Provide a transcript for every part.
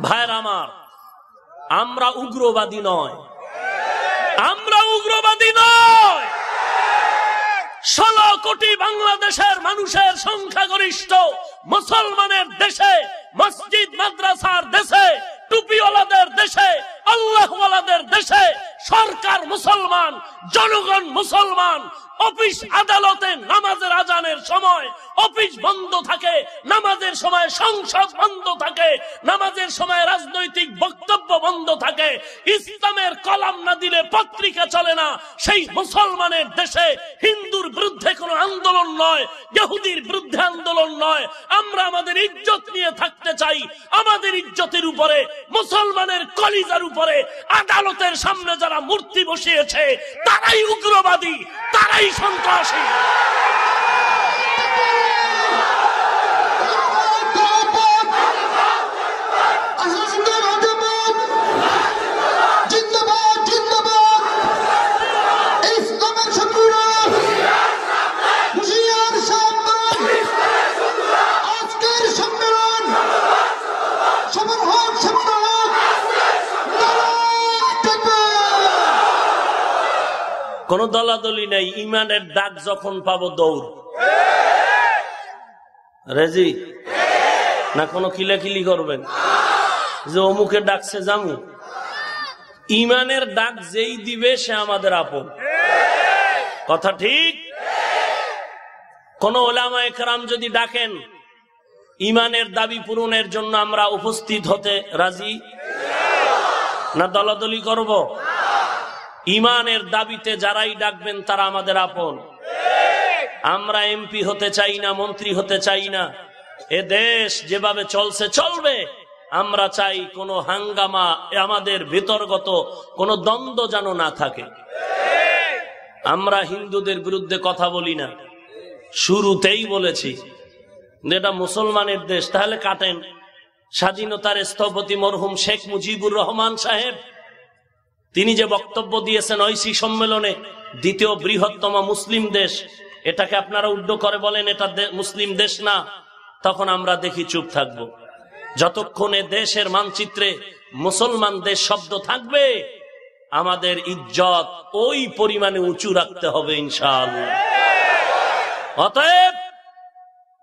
ভাইর আমার, আমরা উগ্রবাদী নয়। আমরা উগ্রবাদী নয়। ষোলো কোটি বাংলাদেশের মানুষের সংখ্যাগরিষ্ঠ মুসলমানের দেশে, মসজিদ, মাদ্রাসার দেশে, টুপিওয়ালাদের দেশে, আল্লাহওয়ালাদের দেশে সরকার মুসলমান, জনগণ মুসলমান, অফিস আদালতে নামাজের আজানের সময়, অফিস বন্ধ থাকে, নামাজের সময় সংসদ বন্ধ থাকে, নামাজের সময় রাজনৈতিক বক্তব্য বন্ধ থাকে, ইসলামের কলাম না দিলে পত্রিকা চলে না, সেই মুসলমানের দেশে হিন্দুর বিরুদ্ধে কোনো আন্দোলন নয়, ইহুদির বিরুদ্ধে আন্দোলন নয়, আমরা আমাদের ইজ্জত নিয়ে থাকতে চাই, আমাদের ইজ্জতের উপরে, মুসলমানের কলিজার উপরে, আদালতের সামনে যারা মূর্তি বসিয়েছে তারাই উগ্রবাদী তারাই সন্ত্রাসী। কোন দলাদলি নেই, ইমানের ডাক যখন পাবো দৌড়। রেজি? না কোনো কিলাকিলি করবেন? যে অমুকে ডাকছে জামু ইমানের ডাক যেই দিবে, সে আমাদের আপন। কথা ঠিক? কোন ওলামা একরাম যদি ডাকেন, ইমানের দাবি পূরণের জন্য আমরা উপস্থিত হতে রাজি? না দলাদলি করব? ইমানের দাবিতে যারাই ডাকবেন তারা আমাদের আপন। আমরা এমপি হতে চাই না, মন্ত্রী হতে চাই না। এ দেশ যেভাবে চলছে, চলবে। আমরা চাই কোনো হাঙ্গামা আমাদের ভিতরগত কোনো দ্বন্দ্ব যেন না থাকে। আমরা হিন্দুদের বিরুদ্ধে কথা বলি না। শুরুতেই বলেছি এটা মুসলমানের দেশ, তাহলে কাটেন। স্বাধীনতার স্থপতি মরহুম শেখ মুজিবুর রহমান সাহেব তিনি যে বক্তব্য দিয়েছেন ঐসি সম্মেলনে, দ্বিতীয় বৃহত্তম মুসলিম দেশ, এটাকে আপনারা উড্ড করে বলেন এটা মুসলিম দেশ না, তখন আমরা দেখি চুপ থাকব। যতক্ষণে দেশের মানচিত্রে মুসলমান দেশ শব্দ থাকবে, আমাদের ইজ্জত ওই পরিমাণে উঁচু রাখতে হবে ইনশাল অতএব,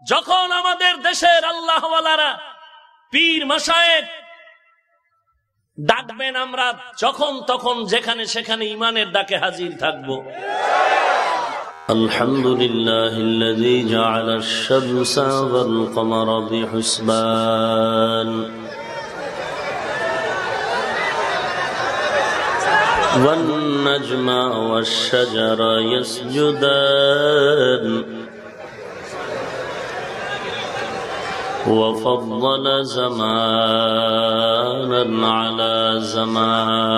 যখন আমাদের দেশের আল্লাহওয়ালারা পীর মাসায়েক ডাকবেন আমরা যখন তখন যেখানে সেখানে ইমানের ডাকে হাজির থাকবো الحمد لله الذي جعل الشمس والقمر بحسبان والنجم والشجر يسجدان وفضل زمانا على زمان.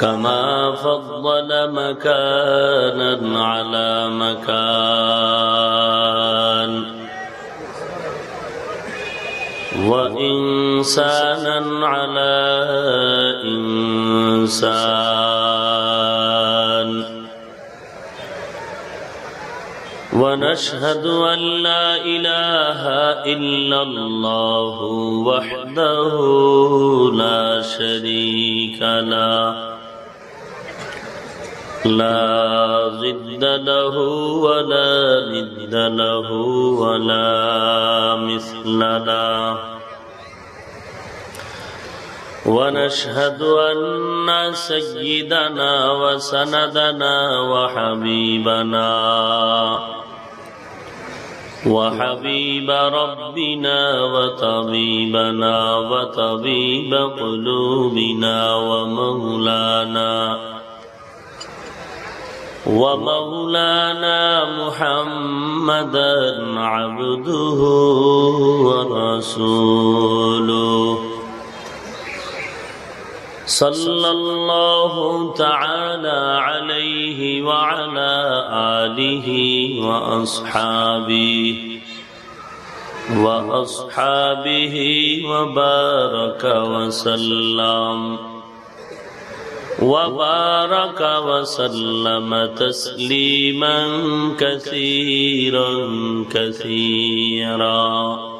كما فضل مكانا على مكان. وإنسانا على إنسان. ونشهد أن لا إله إلا الله وحده لا شريك له. لا ضد له ولا ند له ولا مثل له. ونشهد أن سيدنا وسندنا وحبيبنا وحبيب ربنا وطبيبنا وطبيب قلوبنا ومولانا ومولانا محمدا عبده ورسوله صلى الله تعالى عليه وعلى آله وأصحابه وأصحابه وبارك وسلم. وبارك وسلم تسليما كثيرا كثيرا.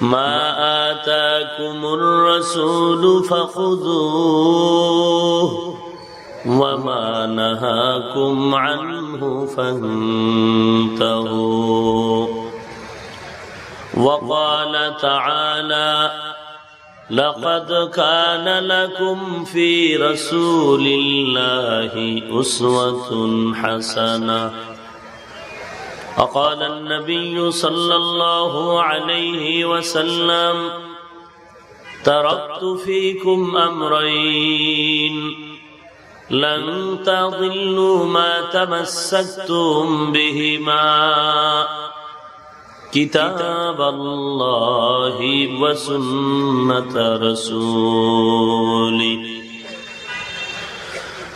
ما آتاكم الرسول فخذوه وما نهاكم عنه فانتهوا. وقال تعالى لقد كان لكم في رسول الله أسوة حسنة. وقال النبي صلى الله عليه وسلم تركت فيكم أمرين. لن تضلوا ما تمسكتم بهما. كتاب الله وسنة رسوله.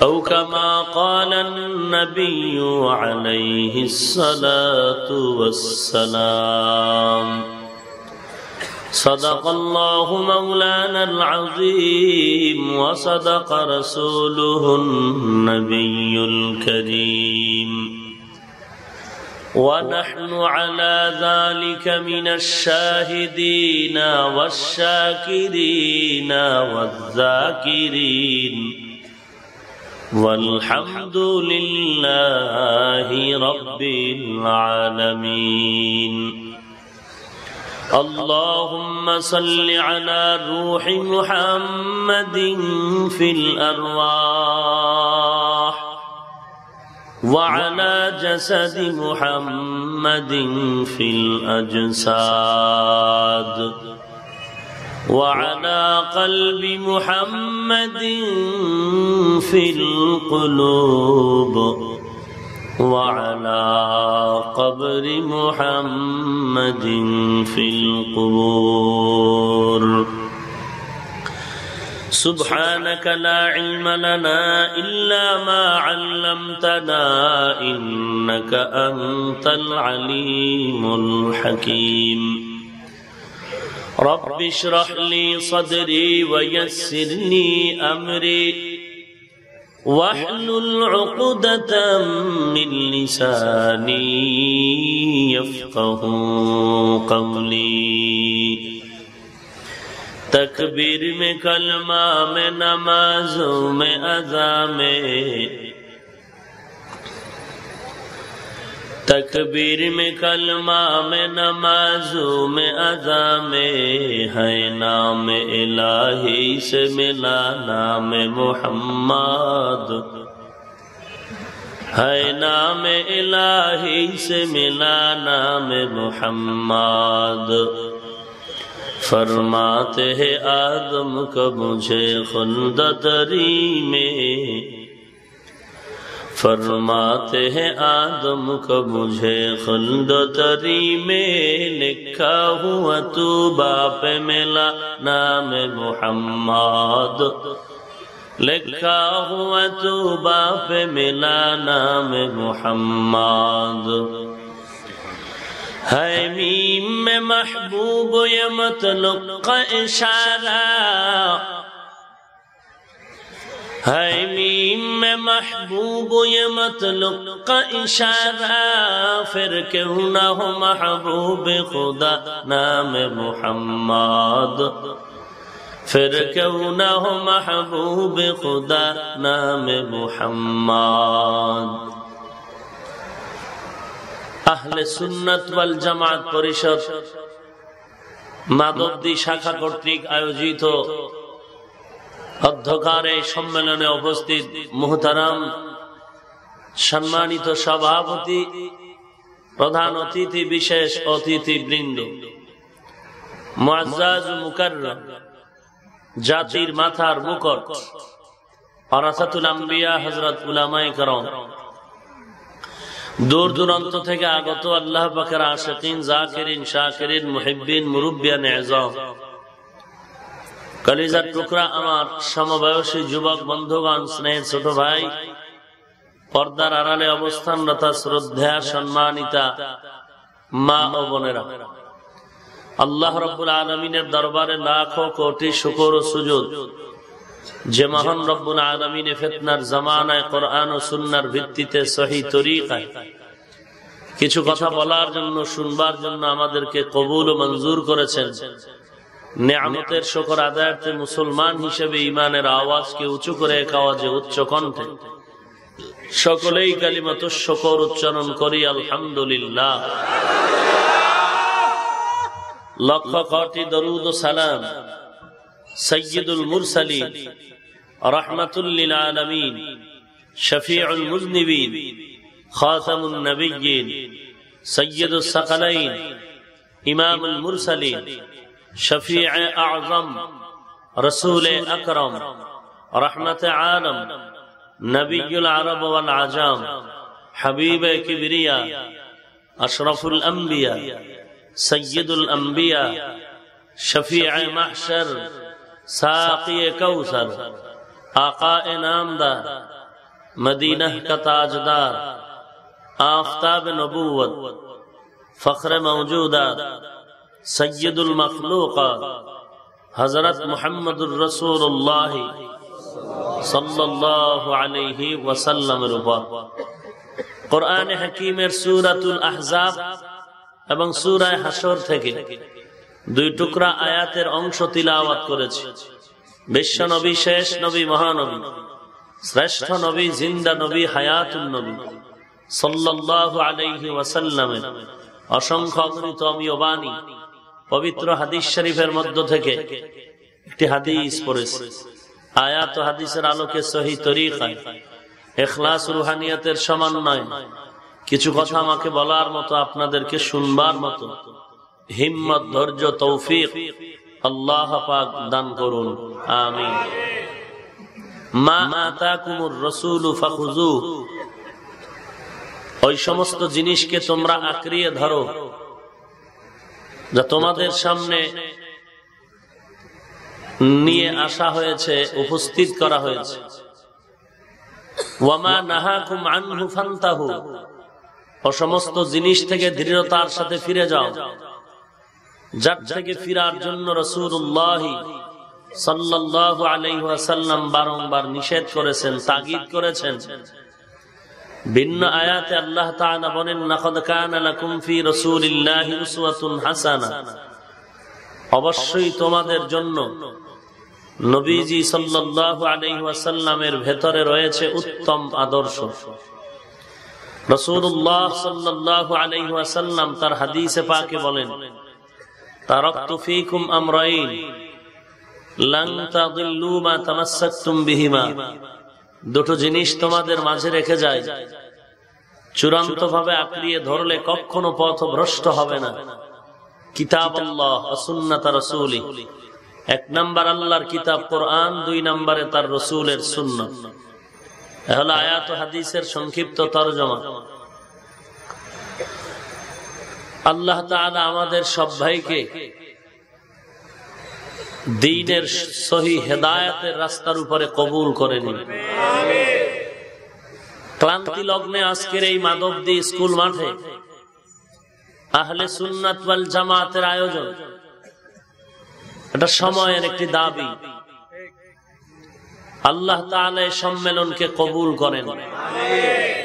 أو كما قال النبي عليه الصلاة والسلام. صدق الله مولانا العظيم وصدق رسوله النبي الكريم. ونحن على ذلك من الشاهدين والشاكرين والذاكرين. والحمد لله رب العالمين. اللهم صل على روح محمد في الأرواح وعلى جسد محمد في الأجساد. وعلى قلب محمد في القلوب وعلى قبر محمد في القبور. سبحانك لا علم لنا إلا ما علمتنا إنك أنت العليم الحكيم. رب اشرح لي صدري ويسر لي أمري. واحلل عقدة من لساني يفقه قولي. تکبیر میں کلمہ میں نمازوں میں ادا میں تکبیر میں کلمہ میں نمازوں میں ادا میں ہے، نام الہی سے ملا نام محمد۔ ہے، نام الہی سے ملا نام محمد۔ فرماتے ہیں، آدم کا مجھے خندتری میں فرماتے ہیں، آدم کا مجھے خندتری میں لکھا ہوا تو باپ ملا نام محمد۔ لکھا ہوا تو باپ ملا نام محمد۔ ہے میم میں محبوب، یہ مطلق اشارہ۔ হাই মিম মে মাহবুব ইয়ে মতলব কা ইশারা। ফির কেউ না হো মাহবুব খুদা নামে মুহাম্মদ। ফির কেউ না হো মাহবুব খুদা নামে মুহাম্মদ। আহলে সুন্নাত ওয়াল পরিষদ মাদবদী শাখা কর্তৃক আয়োজিত অধ্যকার এই সম্মেলনে উপস্থিত মুহতারাম সম্মানিত সভাপতি প্রধান অতিথি বিশেষ অতিথি বৃন্দ মুআজ্জাজ মুকাররম জাতির মাথার মুকুট আরাসাতুল আম্বিয়া হযরত উলামায়ে کرام দূর দূরান্ত থেকে আগত আল্লাহ পাকের আশিকিন জাকিরিন শাকিরিন মুহিব্বিন মুরব্বিয়ান এজাম কলিজার টুকরা আমার সমবয়সী যুবক বন্ধুগণ, স্নেহের ছোট ভাই, পর্দার আড়ালে অবস্থানরতা, শ্রদ্ধা, সম্মানিতা মা ও বোনেরা। আল্লাহ রব্বুল আলমিনের দরবারে লাখো কোটি শুকর ও সুযোগ যে মহান রব্বুল আলমিনে ফেতনার জামানায় কোরআন ও সুন্নার ভিত্তিতে সহি তরিকায় কিছু কথা বলার জন্য, শুনবার জন্য আমাদেরকে কবুল ও মঞ্জুর করেছেন। নেয়ামতের শকর আদায়ার্থে মুসলমান হিসেবে ইমানের আওয়াজকে উঁচু করে এক আওয়াজে উচ্চ কণ্ঠে। সকলেই কালিমাত শকর উচ্চারণ করি, আলহামদুলিল্লাহ। লক্ষ কোটি দরুদ সালাম। সৈয়দুল রহমতুল্লিল আলমিন, শফিউল মুজনিবিন নবিয়্যিন সৈয়দুল ইমামুল মুরসালিন। شفیع أعظم رسول اکرم رحمت عالم نبی العرب والعجام حبیب کبریا أشرف الانبیاء سید الانبیاء شفیع محشر ساقی کوثر آقا نامدار مدینہ کا تاجدار آفتاب نبوت فخر موجودات সৈয়দুল মখলুক হজরত মোহাম্মদুর রসুল্লাহ টুকরা আয়াতের অংশ তিলাওয়াত করেছে। শেষ নবী, মহানবী, শ্রেষ্ঠ নবী, জিন্দা নবী হায়াতুল নবী সাল্লাহ আলহি ওয়াসাল্লামের অসংখ্য অমৃত অমীয় বাণী পবিত্র হাদিস শরীফের মধ্য থেকে একটি হাদিস পড়েছে। আয়াত হাদিসের আলোকে সহি এখলাস রুহানিয়াতের সমন্বয় কিছু কথা আমাকে বলার মতো, আপনাদেরকে শুনবার মতো। হিম্মত, ধৈর্য, তৌফিক আল্লাহ পাক দান করুন। আমিন। মা আতাকুমুর রাসূলু ফাখুযু ওই সমস্ত জিনিসকে তোমরা আঁকড়িয়ে ধরো। যা তোমাদের সামনে নিয়ে আসা হয়েছে, উপস্থিত করা হয়েছে। সমস্ত জিনিস থেকে দৃঢ়তার সাথে ফিরে যাও। যার থেকে ফিরার জন্য রসুল্লাহ বারংবার নিষেধ করেছেন, তাগিদ করেছেন। ভিন্ন আয়াতে আল্লাহ তাআলা বলেন, লাকাদ কানা লাকুম ফি রাসূলিল্লাহি উসওয়াতুন হাসানা। অবশ্যই তোমাদের জন্য নবীজি সাল্লাল্লাহু আলাইহি ওয়াসাল্লামের ভেতরে রয়েছে উত্তম আদর্শ। রাসূলুল্লাহ সাল্লাল্লাহু আলাইহি ওয়াসাল্লাম তার হাদিসে পাকে বলেন, তারাকতু ফীকুম আমরাইন, লান তাদিল্লু মা তামাসসাকতুম বিহিমা। দুটো জিনিস তোমাদের মাঝে রেখে যায় চূড়ান্ত ভাবে আঁকড়িয়ে ধরলে কখনো পথ ভ্রষ্ট হবে না। কিতাব রসুলি। এক নাম্বার আল্লাহর কিতাব কোরআন, দুই নাম্বারে তার রসুলের সুন্ন হলো আয়াত হাদিসের সংক্ষিপ্ত তরজমা। আল্লাহ আমাদের সব ভাইকে দিনের সহি হেদায়তের রাস্তার উপরে কবুল করে নিন। ক্লান্তি লগ্নে আজকের এই মাধবদী স্কুল মাঠে আহলে সুন্নাত জামাতের আয়োজন। এটা সময়ের একটি দাবি। আল্লাহ তাআলা সম্মেলনকে কবুল করেন।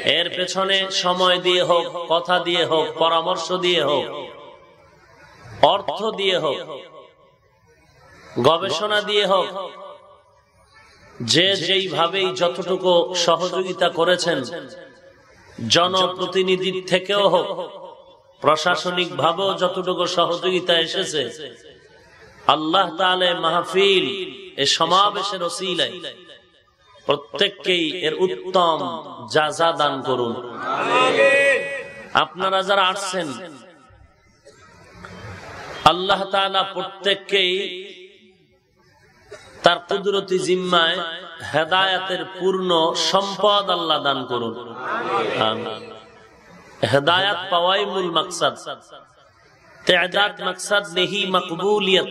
এর পেছনে সময় দিয়ে হোক, কথা দিয়ে হোক, পরামর্শ দিয়ে হোক, অর্থ দিয়ে হোক গবেষণা দিয়ে হোক, যে যেইভাবেই যতটুকু সহযোগিতা করেছেন, জনপ্রতিনিধির থেকেও হোক প্রশাসনিক ভাবেও যতটুকু সহযোগিতা এসেছে, আল্লাহ তালে মাহফিল, এ সমাবেশের ওসিলাই প্রত্যেককেই এর উত্তম যা যা দান করুন। আপনারা যারা আসছেন, আল্লাহ প্রত্যেককেই তার কুদরতি জিম্মায় হেদায়াতের পূর্ণ সম্পদ আল্লাহ দান করুন। হেদায়াত পাওয়াই মূল মকসদ। নেহি মকবুলিয়ত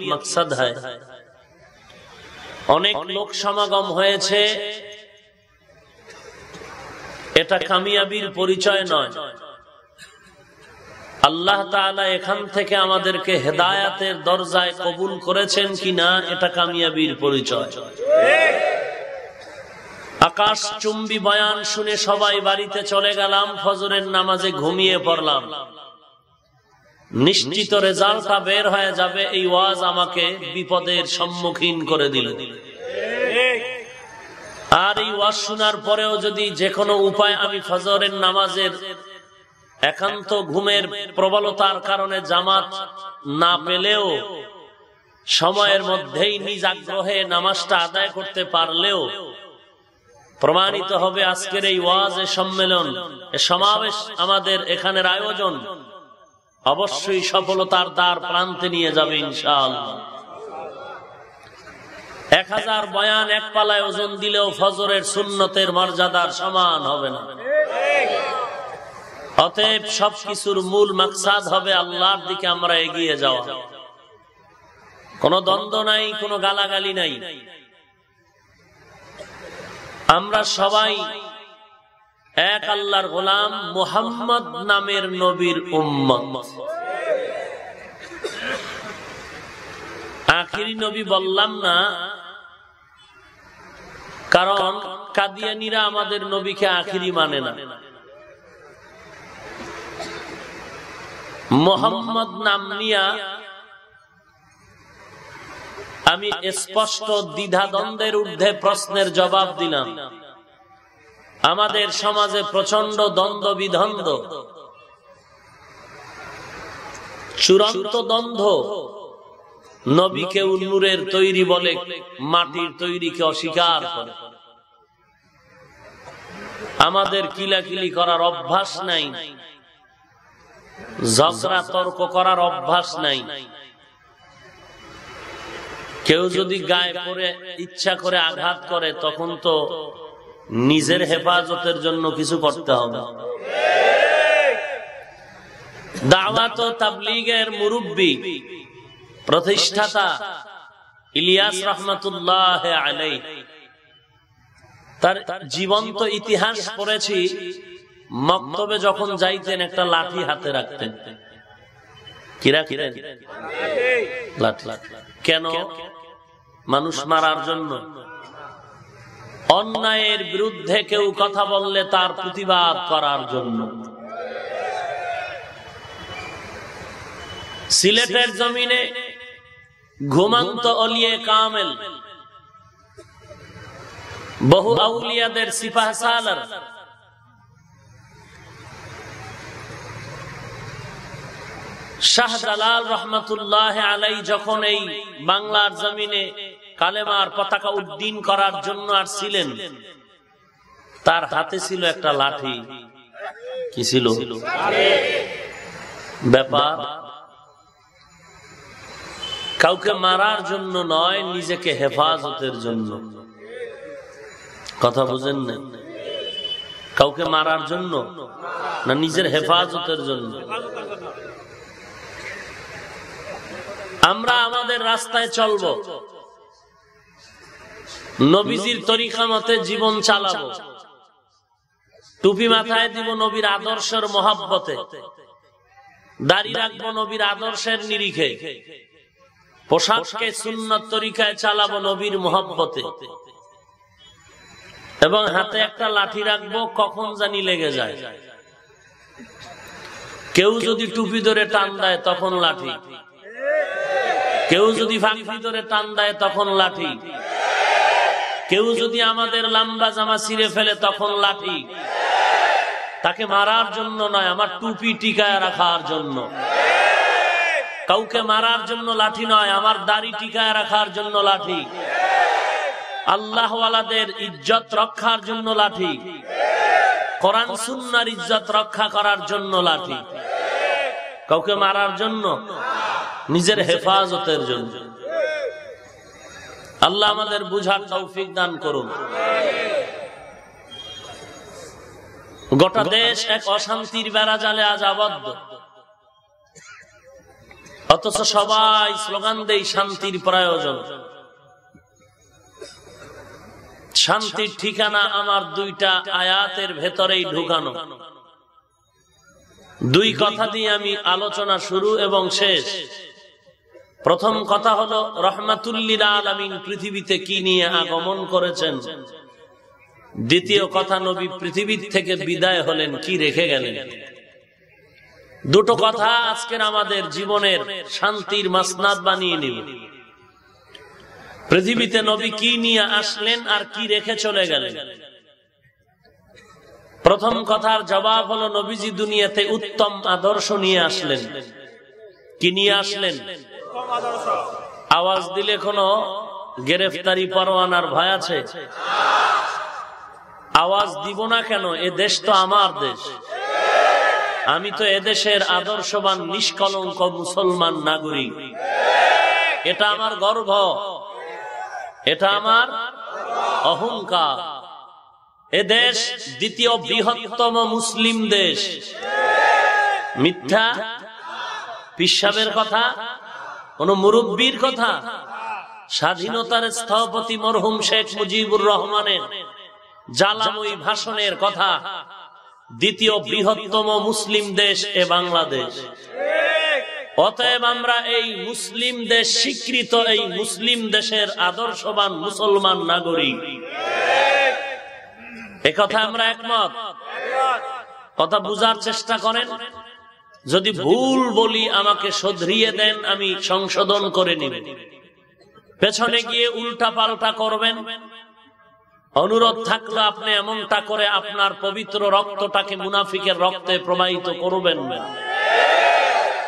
অনেক লোক সমাগম হয়েছে। এটা কামিয়াবির পরিচয় নয়। আল্লাহ তাআলা এখান থেকে আমাদেরকে হেদায়াতের দরজায় কবুল করেছেন কিনা এটা কামিয়াবির পরিচয়। আকাশ চুম্বি বয়ান শুনে সবাই বাড়িতে চলে গেলাম, ফজরের নামাজে ঘুমিয়ে পড়লাম। নিশ্চিত রেজাল্টটা বের হয়ে যাবে, এই ওয়াজ আমাকে বিপদের সম্মুখীন করে দিল। আর এই ওয়াজ শোনার পরেও যদি যে কোনো উপায় আমি ফজরের নামাজের একান্ত ঘুমের প্রবলতার কারণে জামাত না পেলেও সময়ের মধ্যেই নিজ আগ্রহে নামাজটা আদায় করতে পারলেও প্রমাণিত হবে আজকের এই ওয়াজ সম্মেলন সমাবেশ আমাদের এখানের আয়োজন। অবশ্যই সফলতার দ্বার প্রান্তে নিয়ে যাবে ইনশাআল্লাহ। এক হাজার বয়ান এক পালায় ওজন দিলেও ফজরের সুন্নতের মর্যাদার সমান হবে না। অতএব সবকিছুর মূল মাকসাদ হবে আল্লাহর দিকে আমরা এগিয়ে যাওয়া। কোনো দ্বন্দ্ব নাই, কোনো গালাগালি নাই। আমরা সবাই এক আল্লাহর গোলাম মোহাম্মদ নামের নবীর আখিরি নবী বললাম না, কারণ কাদিয়ানিরা আমাদের নবীকে আখিরি মানে না। মোহাম্মদ নাম নিয়া আমি স্পষ্ট দ্বিধা দ্বন্দ্বের ঊর্ধ্বে প্রশ্নের জবাব দিলাম। আমাদের সমাজে প্রচণ্ড দ্বন্দ্ব বিধন্দ চূড়ান্ত দ্বন্দ্ব নবীকে উন্নুরের তৈরি বলে মাটির তৈরিকে অস্বীকার করে। আমাদের কিলাকিলি করার অভ্যাস নাই। ঝগড়া তর্ক করার অভ্যাস নাই। কেউ যদি গায়ে করে ইচ্ছা করে আঘাত করে, তখন তো নিজের হেফাজতের জন্য কিছু করতে হবে। দাওয়াত তাবলিগের মুরব্বী, প্রতিষ্ঠাতা ইলিয়াস রহমতুল্লাহ আলাই তার জীবন্ত ইতিহাস পড়েছি। মক্তবে যখন যাইতেন, একটা লাঠি হাতে রাখতেন। কেন? মানুষ মারার জন্য। অন্যায়ের বিরুদ্ধে কেউ কথা বললে তার প্রতিবাদ করার জন্য। সিলেটের জমিনে ঘুমান্ত অলিয়ে কামেল, বহু আউলিয়াদের সিপাহ সালার শাহজালাল রহমতুল্লাহ আলাই যখন এই বাংলার জমিনে কালেমার পতাকা উড্ডীন করার জন্য আর ছিলেন তার হাতে ছিল একটা লাঠি। কি ছিল? ব্যাপার, কাউকে মারার জন্য নয়, নিজেকে হেফাজতের জন্য। কথা বুঝেন না? কাউকে মারার জন্য না নিজের হেফাজতের জন্য? আমরা আমাদের রাস্তায় চলব। নবীজির তরিকা মতে জীবন চালাবো। টুপি মাথায় দিব নবীর আদর্শের মহাব্বতে। দাড়ি রাখব নবীর আদর্শের নিরিখে। পোশাককে সুন্নত তরিকায় চালাবো নবীর মহব্বতে। এবং হাতে একটা লাঠি রাখব, কখন জানি লেগে যায়। কেউ যদি টুপি ধরে টান দেয়, তখন লাঠি। কেউ যদি ফাঁকি ধরে টান দেয় তখন লাঠি। কেউ যদি আমাদের লম্বা জামা ছিঁড়ে ফেলে তখন লাঠি। তাকে মারার জন্য নয়, আমার টুপি টিকায় রাখার জন্য। কাউকে মারার জন্য লাঠি নয়, আমার দাড়ি টিকায় রাখার জন্য লাঠি। আল্লাহওয়ালাদের ইজ্জত রক্ষার জন্য লাঠি। কোরআন সুন্নার ইজ্জত রক্ষা করার জন্য লাঠি। কাউকে মারার জন্য? নিজের হেফাজতের জন্য। আল্লাহ আমাদের বুঝার তৌফিক দান করুন। গোটা দেশ এক অশান্তির বেড়া জালে আজ আবদ্ধ। অথচ সবাই স্লোগান দেই শান্তির প্রয়োজন। শান্তির ঠিকানা আমার দুইটা আয়াতের ভেতরেই ঢুকানো। দুই কথা দিয়ে আমি আলোচনা শুরু এবং শেষ। প্রথম কথা হলো, রহমাতুল্লিল পৃথিবীতে কি নিয়ে আগমন করেছেন? দ্বিতীয় কথা, নবী পৃথিবীর থেকে বিদায় হলেন, কি রেখে গেলেন? দুটো কথা আজকের আমাদের জীবনের শান্তির মাসনাদ বানিয়ে নিব পৃথিবীতে নবী কি নিয়ে আসলেন আর কি রেখে চলে গেলেন? প্রথম কথার জবাব হলো, নবীজি দুনিয়াতে উত্তম আদর্শ নিয়ে আসলেন। কি নিয়ে আসলেন? আওয়াজ দিলে কোনো গ্রেফতারি পরোয়ানার ভয় আছে? আওয়াজ দিব না কেন? এ দেশ তো আমার দেশ। আমি তো এদেশের আদর্শবান, নিষ্কলঙ্ক মুসলমান নাগরিক। এটা আমার গর্ব। এটা আমার অহংকার। এ দেশ দ্বিতীয় বৃহত্তম মুসলিম দেশ। মিথ্যা? পিসাবের কথা? কোন মুরব্বীর কথা? স্বাধীনতার স্থপতি মরহুম শেখ মুজিবুর রহমানের জ্বালাময়ী ভাষণের কথা দ্বিতীয় বৃহত্তম মুসলিম দেশ এ বাংলাদেশ। অতএব আমরা এই মুসলিম দেশ স্বীকৃত এই মুসলিম দেশের আদর্শবান মুসলমান নাগরিক। কথা আমরা একমত? কথা বুঝার চেষ্টা করেন? যদি ভুল বলি আমাকে শোধরিয়ে দেন আমি সংশোধন করে নিব। পেছনে গিয়ে উল্টা পাল্টা করবেন। অনুরোধ থাকলে আপনি এমনটা করে আপনার পবিত্র রক্তটাকে মুনাফিকের রক্তে প্রবাহিত করবেন।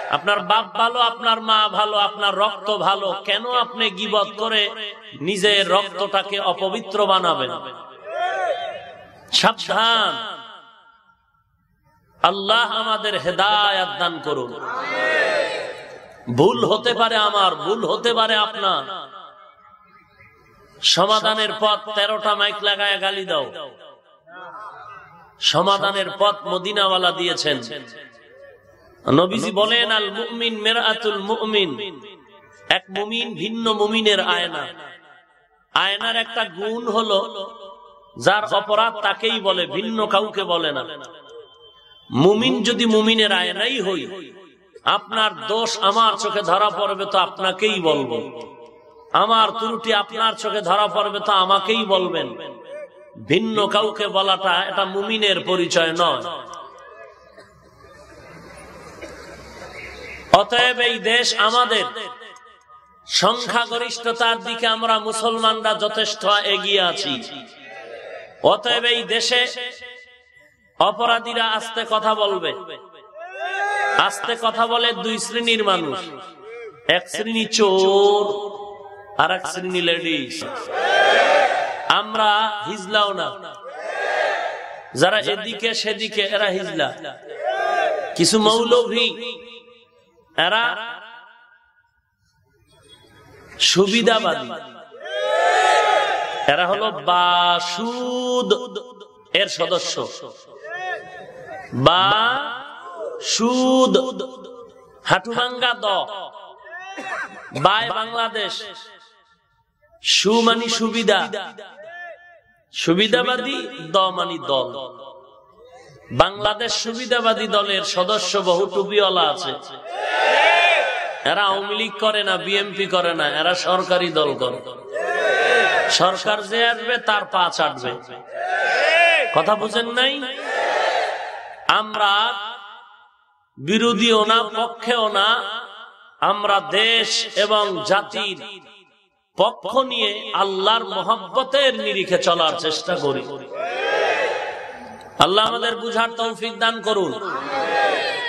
আপনার বাপ ভালো আপনার মা ভালো আপনার রক্ত ভালো কেন আপনি গিবত করে নিজের রক্তটাকে অপবিত্র বানাবেন? সাবধান। আল্লাহ আমাদের হেদায়াত দান করুন। ভুল হতে পারে আমার, ভুল হতে পারে আপনার। সমাধানের পথ তেরোটা মাইক লাগায় গালি দাও। সমাধানের পথ মদিনাওয়ালা দিয়েছেন। নবীজি বলেন, আল মুমিন মেরাতুল মুমিন। এক মুমিন ভিন্ন মুমিনের আয়না। আয়নার একটা গুণ হলো, যার অপরাধ তাকেই বলে, ভিন্ন কাউকে বলে না। মুমিন যদি মুমিনের আয়নাই হই, আপনার দোষ আমার চোখে ধরা পড়বে তো আপনাকেই বলব। আমার ত্রুটি আপনার চোখে ধরা পড়বে তো আমাকেই বলবেন। ভিন্ন কাউকে বলাটা এটা মুমিনের পরিচয় নয়। অতএব এই দেশ আমাদের। সংখ্যাগরিষ্ঠতার দিকে আমরা মুসলমানরা যথেষ্ট এগিয়ে আছি। অতএব এই দেশে অপরাধীরা আস্তে কথা বলবে। আস্তে কথা বলে দুই শ্রেণির মানুষ। এক শ্রেণি চোর, আর এক শ্রেণি লেডিস। আমরা হিজলাও না। যারা এদিকে সেদিকে, এরা হিজলা। কিছু মৌলভী, এরা সুবিধাবাদী। এরা হলো বাসুদ এর সদস্য। বা সুদ বাই বাংলাদেশ সুবিধা। সুবিধাবাদী দ মানি দল। বাংলাদেশ সুবিধাবাদী দলের সদস্য বহু টুপিওয়ালা আছে। এরা আওয়ামী লীগ করে না, বিএমপি করে না, এরা সরকারি দল করে। সরকার যে আসবে, তার পা চাটবে। কথা বুঝেন নাই? আমরা বিরোধীও না, পক্ষেও না, আমরা দেশ এবং জাতির পক্ষ নিয়ে আল্লাহর মোহাব্বতের নিরিখে চলার চেষ্টা করি। আল্লাহ আমাদের বুঝার তৌফিক দান করুন।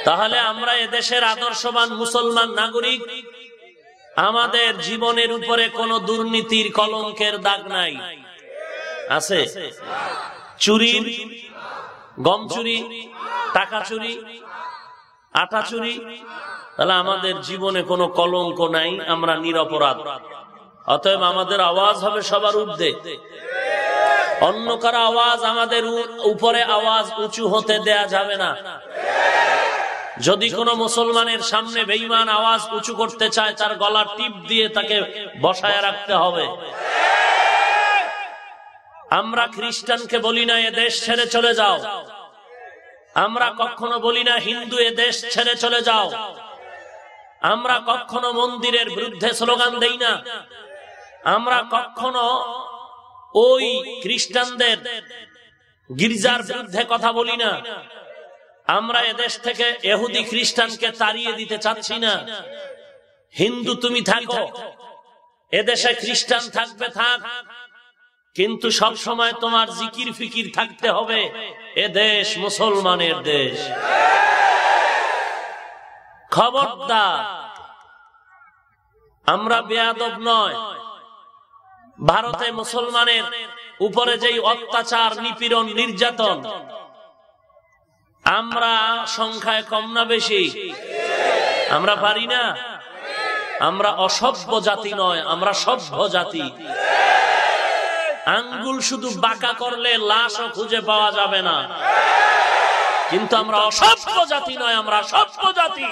তাহলে আমরা এদেশের আদর্শবান মুসলমান নাগরিক, আমাদের জীবনের উপরে কোনো দুর্নীতির কলঙ্কের দাগ নাই। আছে? চুরি গম চুরি, টাকা চুরি, আটা চুরি, তাহলে আমাদের জীবনে কোনো কলঙ্ক নাই, আমরা নিরপরাধ। অতএব আমাদের আওয়াজ হবে সবার ঊর্ধ্বে। অন্য কারও আওয়াজ আমাদের উপরে আওয়াজ উঁচু হতে দেয়া যাবে না। যদি কোনো মুসলমানের সামনে বেইমান আওয়াজ উঁচু করতে চায়, তার গলা টিপ দিয়ে তাকে বসায় রাখতে হবে। আমরা খ্রিস্টানকে বলি না, এ দেশ ছেড়ে চলে যাও। আমরা কখনো বলি না, হিন্দু, এ দেশ ছেড়ে চলে যাও। আমরা কখনো মন্দিরের বিরুদ্ধে স্লোগান দেই না। আমরা কখনো ওই খ্রিস্টানদের গির্জার বিরুদ্ধে কথা বলি না। আমরা এদেশ থেকে এহুদি খ্রিস্টানকে তাড়িয়ে দিতে চাচ্ছি না। হিন্দু, তুমি থাকো। এদেশে খ্রিস্টান থাকবে, থাক। কিন্তু সব সময় তোমার জিকির ফিকির থাকতে হবে। এ দেশ মুসলমানের দেশ। খবরদার, আমরা বেয়াদব নয়। ভারতে মুসলমানের উপরে যেই অত্যাচার, নিপীড়ন, নির্যাতন, আমরা সংখ্যায় কম না বেশি? আমরা পারি না? আমরা অসভ্য জাতি নয়, আমরা সভ্য জাতি। আঙ্গুল শুধু বাঁকা করলে লাশও খুঁজে পাওয়া যাবে না। কিন্তু আমরা অসভ্য জাতি নয়, আমরা সভ্য জাতি।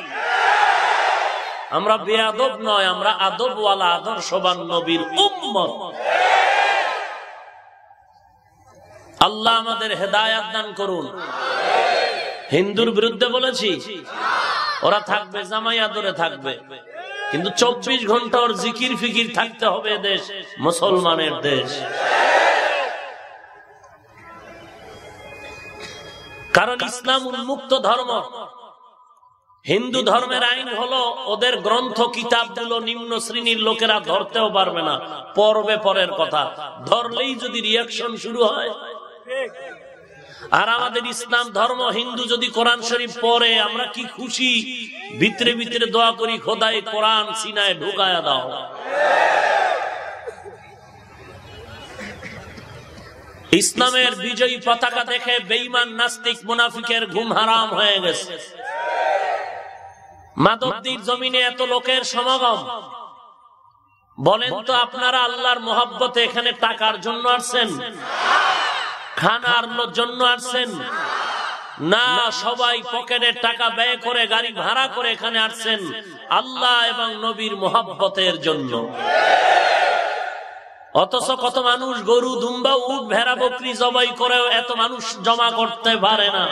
আমরা বেয়াদব নয়, আমরা আদবওয়ালা, আদর্শবান নবীর উম্মত। আল্লাহ আমাদের হেদায়াত দান করুন। হিন্দুর বিরুদ্ধে বলেছি, ওরা থাকবে জামাই আদরে থাকবে। কিন্তু চব্বিশ ঘণ্টা ওর জিকির ফিকির থাকতে হবে দেশ, মুসলমানের দেশ। কারণ ইসলাম উন্মুক্ত ধর্ম। হিন্দু ধর্মের আইন হলো, ওদের গ্রন্থ, কিতাবগুলো নিম্ন শ্রেণির লোকেরা ধরতেও পারবে না। পর্বে পরের কথা। ধরলেই যদি রিয়াকশন শুরু হয়। আর আমাদের ইসলাম ধর্ম, হিন্দু যদি কোরআন শরীফ পড়ে, আমরা কি খুশি? ভিতরে ভিতরে দোয়া করি খোদাই কোরআন সিনায় ঢুকায়া দাও। ইসলামের বিজয়ী পতাকা দেখে বেইমান নাস্তিক মুনাফিকের ঘুম হারাম হয়ে গেছে। মাদকদির জমিনে এত লোকের সমাগম। বলেন তো আপনারা আল্লাহর মোহাব্বতে এখানে টাকার জন্য আসছেন? খানার জন্য আসছেন? না, সবাই পকেটের টাকা ব্যয় করে, গাড়ি ভাড়া করে এখানে আসছেন আল্লাহ এবং নবীর মোহাব্বতের জন্য। অথচ কত মানুষ গরু, দুম্বা, উট, ভেড়া, বকরি জবাই করেও এত মানুষ জমা করতে পারে না।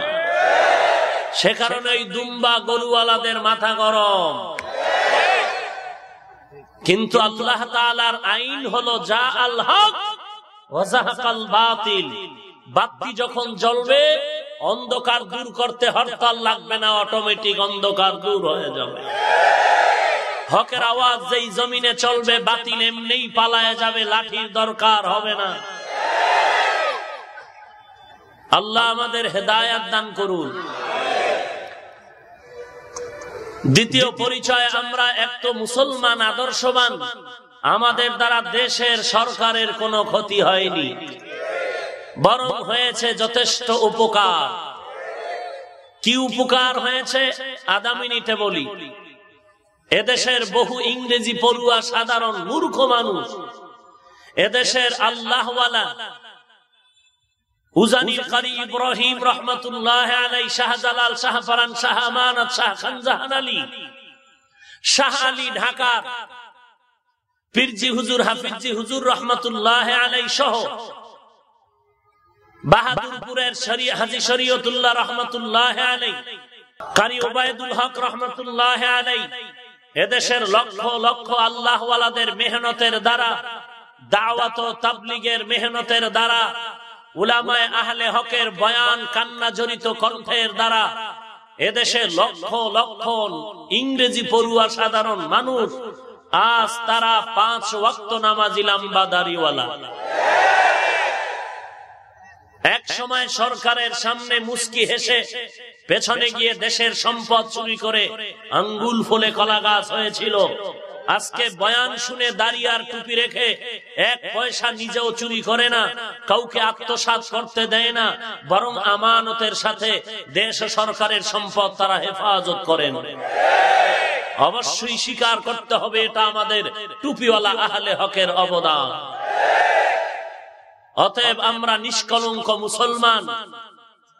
সে কারণে এই দুম্বা গরুওয়ালাদের মাথা গরম। কিন্তু আল্লাহ তাআলার আইন হলো, যা আল হক ওয়াজাহাকাল বাতিল। বাতি যখন জ্বলবে, অন্ধকার দূর করতে হরতাল লাগবে না, অটোমেটিক অন্ধকার দূর হয়ে যাবে। হকের আওয়াজ যেই জমিনে চলবে, বাতিল এমনিই পালায় যাবে, লাঠির দরকার হবে না। আল্লাহ আমাদের হেদায়াত দান করুন। দ্বিতীয় পরিচয়, আমরা এক তো মুসলমান, আদর্শবান। আমাদের দ্বারা দেশের সরকারের কোনো ক্ষতি হয়নি। বরং হয়েছে যথেষ্ট উপকার। কি উপকার হয়েছে? মিনিটে বলি। এদেশের বহু ইংরেজি পড়ুয়া সাধারণ মূর্খ মানুষ, এদেশের আল্লাহওয়ালা উজানির কারি ইব্রাহিম রহমতুল্লাহ আলাই শাহজালাল শাহফরান শাহ আমানত শাহ খানজাহান আলী, শাহ আলী ঢাকা, পীরজি হুজুর হুজুর আলাই বাহাদুরপুরের হাজি শরীয়তুল্লাহ রহমতুল্লাহ আলাই কারি ওবায়দুল হক রহমতুল্লাহ আলাই এদেশের লক্ষ লক্ষ আল্লাহওয়ালাদের মেহনতের দ্বারা, দাওয়াত তাবলিগের মেহনতের দ্বারা, উলামায় আহলে হকের বয়ান কান্না জড়িত কণ্ঠের দ্বারা, এদেশে লক্ষ লক্ষ ইংরেজি পড়ুয়া সাধারণ মানুষ আজ তারা পাঁচ ওয়াক্ত নামাজি লাম্বা দাড়িওয়ালা এক সময় সরকারের সামনে মুস্কি হেসে পেছনে গিয়ে দেশের সম্পদ চুরি করে আঙ্গুল ফলে কলা গাছ হয়েছিল। আজকে বয়ান শুনে দাঁড়িয়ে আর টুপি রেখে এক পয়সা নিজেও চুরি করে না, কাউকে আত্মসাৎ করতে দেয় না, বরং আমানতের সাথে দেশ সরকারের সম্পদ তারা হেফাজত করেন। অবশ্যই স্বীকার করতে হবে এটা আমাদের টুপিওয়ালা আহলে হকের অবদান। অতএব আমরা নিষ্কলঙ্ক মুসলমান।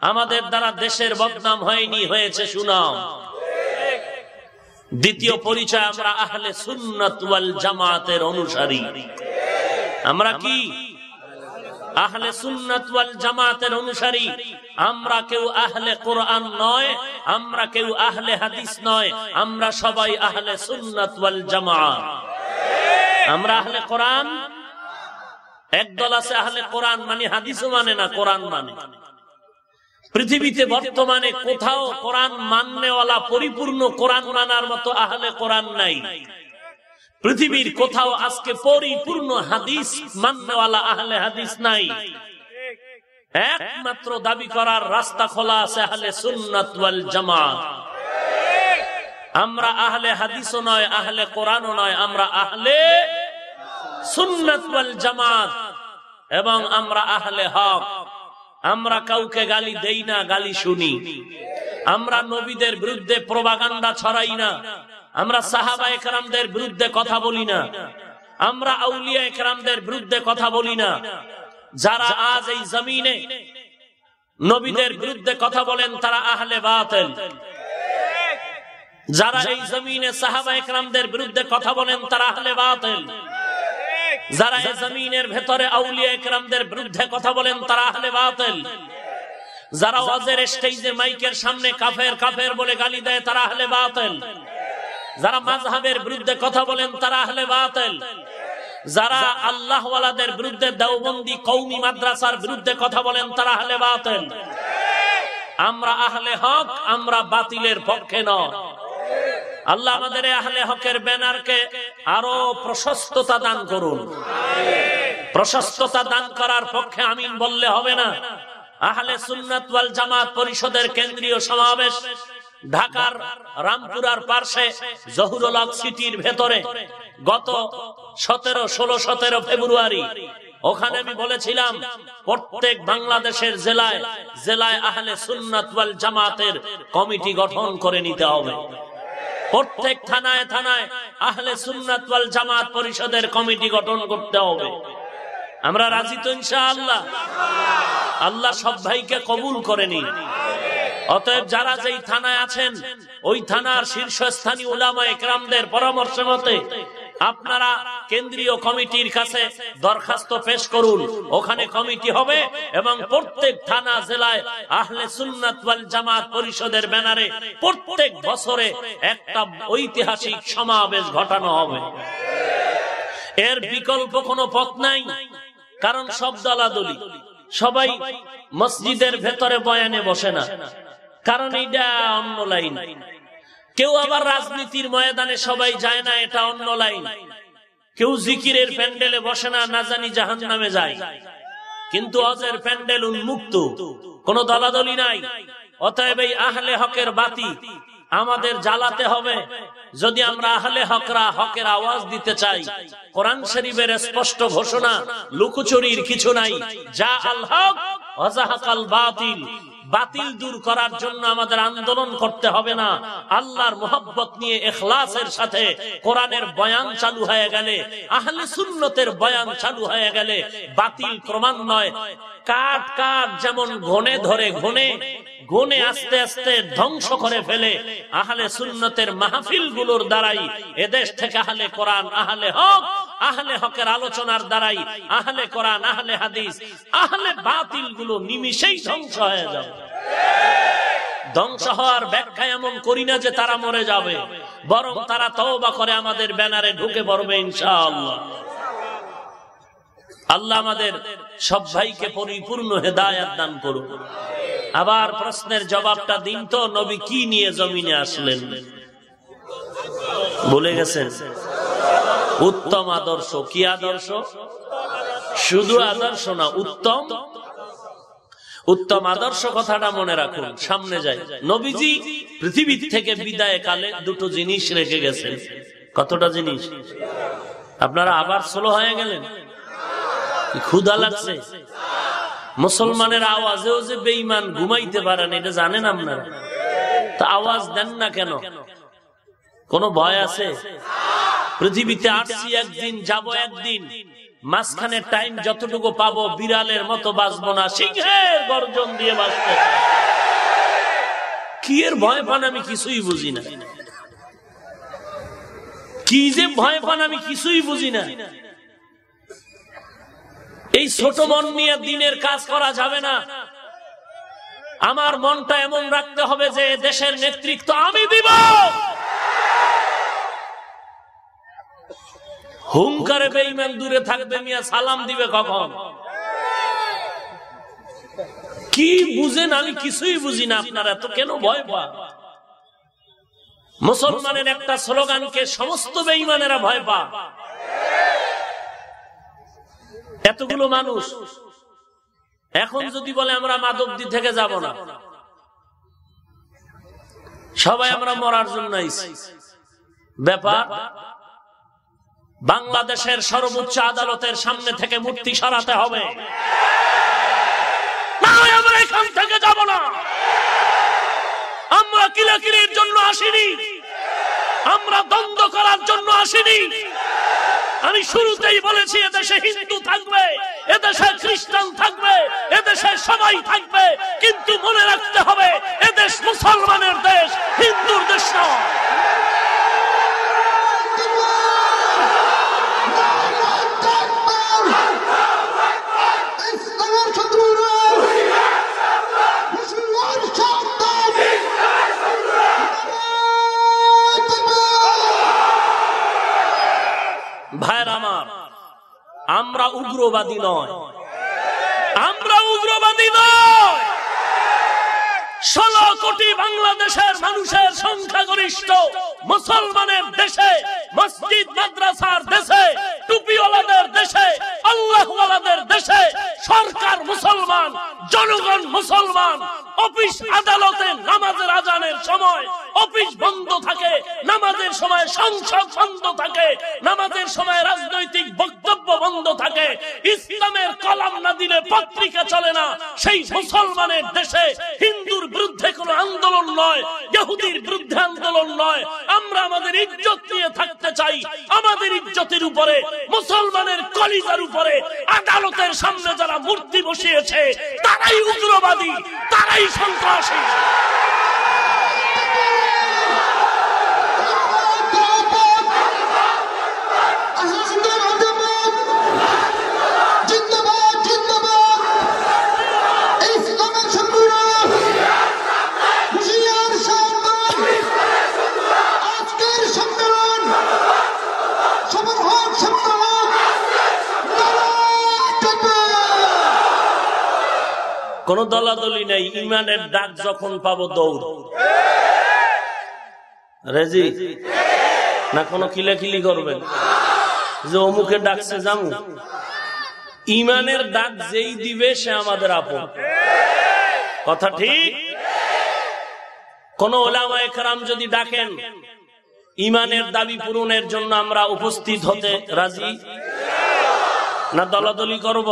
আমাদের দ্বারা দেশের বদনাম হয়নি, হয়েছে সুনাম। দ্বিতীয় পরিচয়, আমরা আহলে সুন্নাত জামাতের অনুসারী। আমরা কি? আহলে সুন্নাত জামাতের অনুসারী। আমরা কেউ আহলে কোরআন নয়, আমরা কেউ আহলে হাদিস নয়, আমরা সবাই আহলে সুন্নাত জামাত। আমরা আহলে কোরআন একদল আছে আহলে কোরআন মানে হাদিসও মানে না কোরআন মানে। পৃথিবীতে বর্তমানে কোথাও কোরআন মাননেওয়ালা পরিপূর্ণ কোরআন মানার মতো আহলে কোরআন নাই। পৃথিবীর কোথাও আজকে পরিপূর্ণ হাদিস মাননেওয়ালা আহলে হাদিস নাই। একমাত্র দাবি করার রাস্তা খোলা আছে আহলে সুন্নাত ওয়াল জামাত। আমরা আহলে হাদিসও নয়, আহলে কোরআনও নয়, আমরা আহলে জামাত। এবং আমরা আহলে হক। আমরা কাউকে গালি দেই না, গালি শুনি। আমরা নবীদের বিরুদ্ধে প্রবাগান্ডা ছড়াই না। আমরা সাহাবা একরামদের বিরুদ্ধে কথা বলি না। আমরা আউলিয়া একরামদের বিরুদ্ধে কথা বলি না। যারা আজ এই জমিনে নবীদের বিরুদ্ধে কথা বলেন, তারা আহলে বাতেল। যারা এই জমিনে সাহাবা একরামদের বিরুদ্ধে কথা বলেন, তারা আহলে বাতেল। যারা এই জমিনের ভেতরে আউলিয়া একরামদের বিরুদ্ধে কথা বলেন, তারা আহলে বাতেল। যারা ওয়াজের স্টেজে মাইকের সামনে কাফের কাফের বলে গালি দেয়, তারা আহলে বাতেল। যারা মাযহাবের বিরুদ্ধে কথা বলেন, তারা আহলে বাতেল। যারা আল্লাহওয়ালাদের বিরুদ্ধে দেওবন্দি কৌমি মাদ্রাসার বিরুদ্ধে কথা বলেন, তারা আহলে বাতেল। আমরা আহলে হক, আমরা বাতিলের পক্ষে নয়। আল্লাহ আমাদের আহলে হকের ব্যানারকে আরও প্রশস্ততা দান করুন। প্রশস্ততা দান করার পক্ষে আমিন বললে হবে না। আহলে সুন্নাত জামাত পরিষদের কেন্দ্রীয় সমাবেশ ঢাকার রামপুরার পার্শ্বে জহুরুল সিটির ভেতরে গত সতেরো, ষোলো, সতেরো ফেব্রুয়ারি। ওখানে আমি বলেছিলাম, প্রত্যেক বাংলাদেশের জেলায় জেলায় আহলে সুন্নাত জামাতের কমিটি গঠন করে নিতে হবে। প্রত্যেক থানায় থানায় আহলে সুন্নাত ওয়াল জামাত পরিষদের কমিটি গঠন করতে হবে। আমরা রাজি তো ইনশাআল্লাহ। আল্লাহ সব ভাইকে কবুল করেনি অতএব যারা যেই থানায় আছেন, ওই থানার শীর্ষস্থানীয় ওলামা একরামদের পরামর্শ মতে আপনারা কেন্দ্রীয় কমিটির কাছে দরখাস্ত পেশ করুন। ওখানে কমিটি হবে এবং প্রত্যেক থানা, জেলায় আহলে সুন্নাত জামাত পরিষদের ব্যানারে প্রত্যেক বছরে একটা ঐতিহাসিক সমাবেশ ঘটানো হবে। এর বিকল্প কোনো পথ নাই, কারণ সব দলাদলি। সবাই মসজিদের ভেতরে বয়ানে বসে না, কারণ এইটা অন্য লাইন। কেউ আবার রাজনীতির ময়দানে সবাই যায় না, এটা অন্য লাইন। কেউ জিকিরের প্যান্ডেলে বসে না জানি জাহান নামে যায়। কিন্তু অজের প্যান্ডেল উন্মুক্ত, কোন দলাদলি নাই। অতএব এই আহলে হকের বাতি আমাদের জ্বালাতে হবে। যদি আমরা আহলে হকরা হকের আওয়াজ দিতে চাই, কোরআন শরীফের স্পষ্ট ঘোষণা, লুকুচুরির কিছু নাই। যা আল হক অজাহাকাল বাতিল দূর করার জন্য আমাদের আন্দোলন করতে হবে না। আল্লাহর মোহব্বত নিয়ে এখলাসের সাথে কোরআনের বয়ান চালু হয়ে গেলে, আহলে সুন্নতের বয়ান চালু হয়ে গেলে বাতিল ক্রমান্বয় কাঠ কাঠ যেমন ঘনে ধরে ঘনে গুনে আস্তে আস্তে ধ্বংস করে ফেলে আহলে সুন্নতের মাহফিলগুলোর দ্বারাই এদেশ থেকে আহলে কোরআন, আহলে হক আহলে হকের আলোচনার দ্বারাই, আহলে কোরআন, আহলে হাদিস, আহলে বাতিলগুলো নিমিশেই ধ্বংস হয়ে যাবে। ধ্বংস হওয়ার ব্যাখ্যা এমন করি না যে তারা মরে যাবে, বরং তারা তওবা করে আমাদের ব্যানারে ঢুকে পড়বে ইনশাআল্লাহ। আল্লাহ আমাদের সব ভাইকে পরিপূর্ণ হেদায়াত দান করুন। আবার প্রশ্নের জবাবটা দিন তো, নবী কি নিয়ে জমিনে আসলেন? বলে গেছেন? উত্তম আদর্শ কি আদর্শ? শুধু আদর্শ না, উত্তম? উত্তম আদর্শ কথাটা মনে রাখুন, সামনে যায় নবীজি পৃথিবীর থেকে বিদায় কালে দুটো জিনিস রেখে গেছেন। কতটা জিনিস? আপনারা আবার স্লো হয়ে গেলেন? ক্ষুধা লাগছে? মুসলমানের আওয়াজেও যে বেইমান ঘুমাইতে পারেন, এটা জানেন আপনারা? তা আওয়াজ দেন না কেন? কোন ভয় আছে? পৃথিবীতে আসছি একদিন, যাব একদিন। মাঝখানে টাইম যতটুকু পাবো, বিড়ালের মতো বাঁচবো না। সিংহের গর্জন দিয়ে বাঁচতে কি এর ভয় পান আমি কিছুই বুঝি না। কি যে ভয় পান আমি কিছুই বুঝি না। এই ছোট মন নিয়ে দিনের কাজ করা যাবে না। আমার মনটা এমন রাখতে হবে যে দেশের নেতৃত্ব আমি দিব। হুঙ্কারে বেইমান দূরে থাকবে মিয়া, সালাম দিবে কখন? কি বুঝেন? আমি কিছুই বুঝি না আপনারা, তো কেন ভয় পান? মুসলমানের একটা স্লোগানকে সমস্ত বেইমানেরা ভয় পা এতগুলো মানুষ, এখন যদি বলে আমরা মাধবদী থেকে যাব না, সবাই আমরা মরার জন্য ব্যাপার বাংলাদেশের সর্বোচ্চ আদালতের সামনে থেকে মূর্তি সরাতে হবে। আমরা এখান থেকে যাব না। আমরা কিলাকিলির জন্য আসিনি। আমরা দ্বন্দ্ব করার জন্য আসিনি। আমি শুরুতেই বলেছি, এদেশে হিন্দু থাকবে, এদেশে খ্রিস্টান থাকবে, এদেশে সবাই থাকবে, কিন্তু মনে রাখতে হবে, এদেশ মুসলমানের দেশ হিন্দুর দেশ নয়। ভাইয়ের আমার আমরা উগ্রবাদী নয়। আমরা উগ্রবাদী নয়। ষোলো কোটি বাংলাদেশের মানুষের সংখ্যাগরিষ্ঠ মুসলমানের দেশে মসজিদ মাদ্রাসার দেশে, টুপিওয়ালাদের দেশে, আল্লাহওয়ালাদের দেশে, সরকার মুসলমান, জনগণ মুসলমান, অফিস আদালতে নামাজের আজানের সময়, অফিস বন্ধ থাকে, নামাজের সময় সংসদ বন্ধ থাকে, নামাজের সময় রাজনৈতিক বক্তব্য বন্ধ থাকে, ইসলামের কলাম না দিলে পত্রিকা চলে না, সেই মুসলমানের দেশে হিন্দুর বিরুদ্ধে কোনো আন্দোলন নয়, ইহুদির বিরুদ্ধে আন্দোলন নয়, আমরা আমাদের ইজ্জত নিয়ে থাকতে চাই, আমাদের ইজ্জতের উপরে, মুসলমানের কলিজার উপরে, আদালতের সামনে যারা মূর্তি বসিয়েছে, তারাই উগ্রবাদী, তারাই সন্ত্রাসী। কোন দলাদলি নেই, ইমানের ডাক যখন পাবো দৌড়। না কোনো কিলাকিলি করবেন? যে অমুকে ডাকছে ইমানের ডাক যেই দিবে সে আমাদের আপন। কথা ঠিক? কোন ওলামা একরাম যদি ডাকেন, ইমানের দাবি পূরণের জন্য আমরা উপস্থিত হতে রাজি? না দলাদলি করব?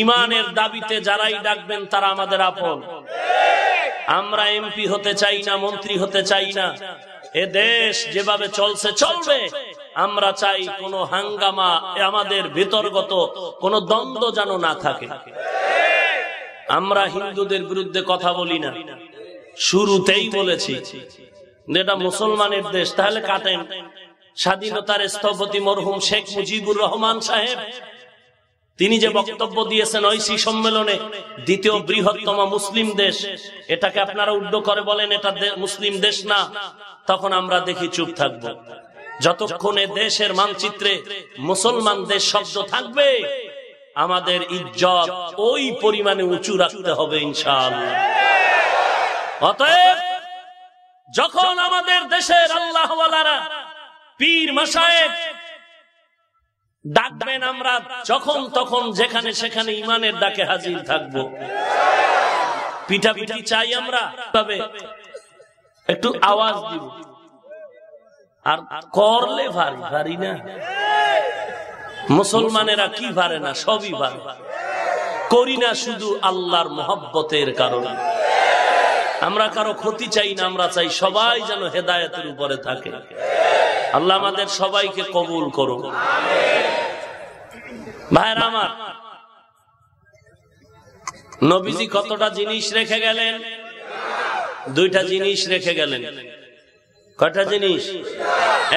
ইমানের দাবিতে যারাই ডাকবেন, তারা আমাদের আপন। আমরা এমপি হতে চাই না, মন্ত্রী হতে চাই না। এ দেশ যেভাবে চলছে, চলবে। আমরা চাই কোনো হাঙ্গামা আমাদের ভিতরগত কোনো দ্বন্দ্ব যেন না থাকে। আমরা হিন্দুদের বিরুদ্ধে কথা বলি না। শুরুতেই বলেছি এটা মুসলমানের দেশ, তাহলে কাটেন। স্বাধীনতার স্থপতি মরহুম শেখ মুজিবুর রহমান সাহেব, তিনি যে বক্তব্য দিয়েছেন ঐসি সম্মেলনে, দ্বিতীয় বৃহত্তম মুসলিম দেশ, এটাকে আপনারা উড্ড করে বলেন এটা মুসলিম দেশ না, তখন আমরা দেখি চুপ থাকব। যতক্ষণে দেশের মানচিত্রে মুসলমান দেশ শব্দ থাকবে, আমাদের ইজ্জত ওই পরিমাণে উঁচু রাখতে হবে ইনশাআল্লাহ। অতএব, যখন আমাদের দেশের আল্লাহওয়ালারা পীর মাসায়েক ডাকবেন আমরা যখন তখন যেখানে সেখানে ইমানের ডাকে হাজির থাকব। পিঠা পিঠি চাই আমরা, তবে একটু আওয়াজ দিব। আর করলে ভারী ভারী না? মুসলমানেরা কি পারে না? সবই পারে করি না শুধু আল্লাহর মোহব্বতের কারণে। আমরা কারও ক্ষতি চাই না, আমরা চাই সবাই যেন হেদায়তের উপরে থাকে। আল্লাহ আমাদের সবাইকে কবুল করুন ভাইরা আমার, নবীজি কতটা জিনিস রেখে গেলেন? দুইটা জিনিস রেখে গেলেন। কয়টা জিনিস?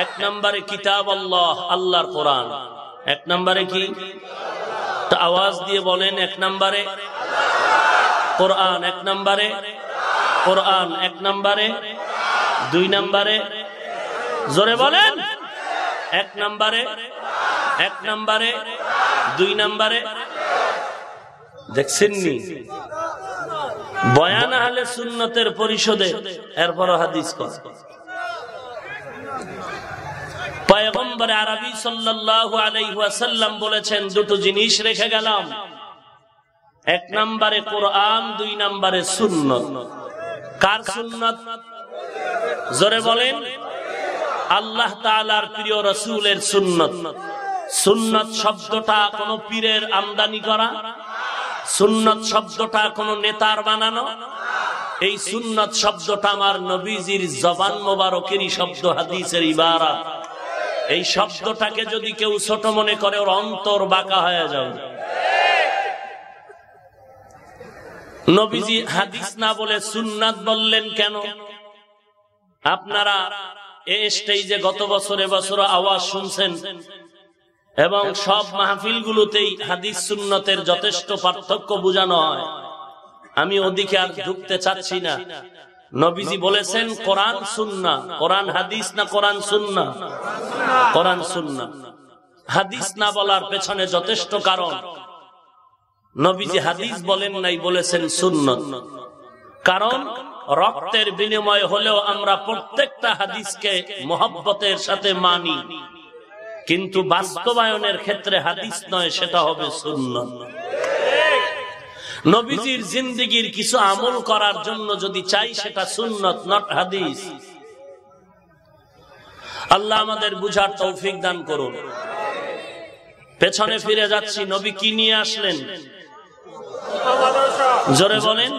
এক নম্বরে কিতাব আল্লাহ, আল্লাহর কোরআন। এক নম্বরে কি? আওয়াজ দিয়ে বলেন, এক নম্বরে কোরআন, এক নম্বরে কোরআন এক নম্বরে, দুই নম্বরে, জোরে বলেন। এক নম্বরে এক নম্বরে, দুই নম্বরে। দেখছেননি বয়ান আহলে সুন্নতের পরিষদে এরপর হাদিস পয়গম্বর আরবি সাল্লাল্লাহু বলেছেন, দুটো জিনিস রেখে গেলাম। এক নম্বরে কোরআন, দুই নম্বরে সুন্নত। কার সুন্নত? জোরে বলেন। আল্লাহ তাআলার প্রিয় রসুলের সুন্নত। সুন্নত শব্দটা কোন পীরের আমদানি করা? সুন্নত শব্দটা কোন নেতার বানানো? এই সুন্নত শব্দটা আমার নবীজির জবান মোবারকেরই শব্দ, হাদিসের ইবারাত। এই শব্দটাকে যদি কেউ ছোট মনে করে ওর অন্তর বাঁকা হয়ে যাবে। নবীজি হাদিস না বলে সুন্নাত বললেন কেন? আপনারা এ স্টেজে গত বছরে বছর আওয়াজ শুনছেন এবং সব মাহফিল গুলোতেই হাদিস সুন্নতের যথেষ্ট পার্থক্য বোঝানো হয়। আমি ওদিকে আর ঢুকতে চাচ্ছি না। নবীজি বলেছেন, কোরআন সুন্না। কোরআন হাদিস না কোরআন সুন্না? কোরআন সুন্না। হাদিস না বলার পেছনে যথেষ্ট কারণ। নবীজি হাদিস বলেন নাই বলেছেন সুন্নত। কারণ রক্তের বিনিময় হলেও আমরা প্রত্যেকটা হাদিসকে মোহব্বতের সাথে মানি। কিন্তু বাস্তবায়নের ক্ষেত্রে হাদিস নয় সেটা হবে সুন্নত। নবীজির জিন্দিগির কিছু আমল করার জন্য যদি চাই সেটা সুন্নত নট হাদিস। আল্লাহ আমাদের বুঝার তৌফিক দান করুন। পেছনে ফিরে যাচ্ছি নবী কি নিয়ে আসলেন? জোরে বলেন।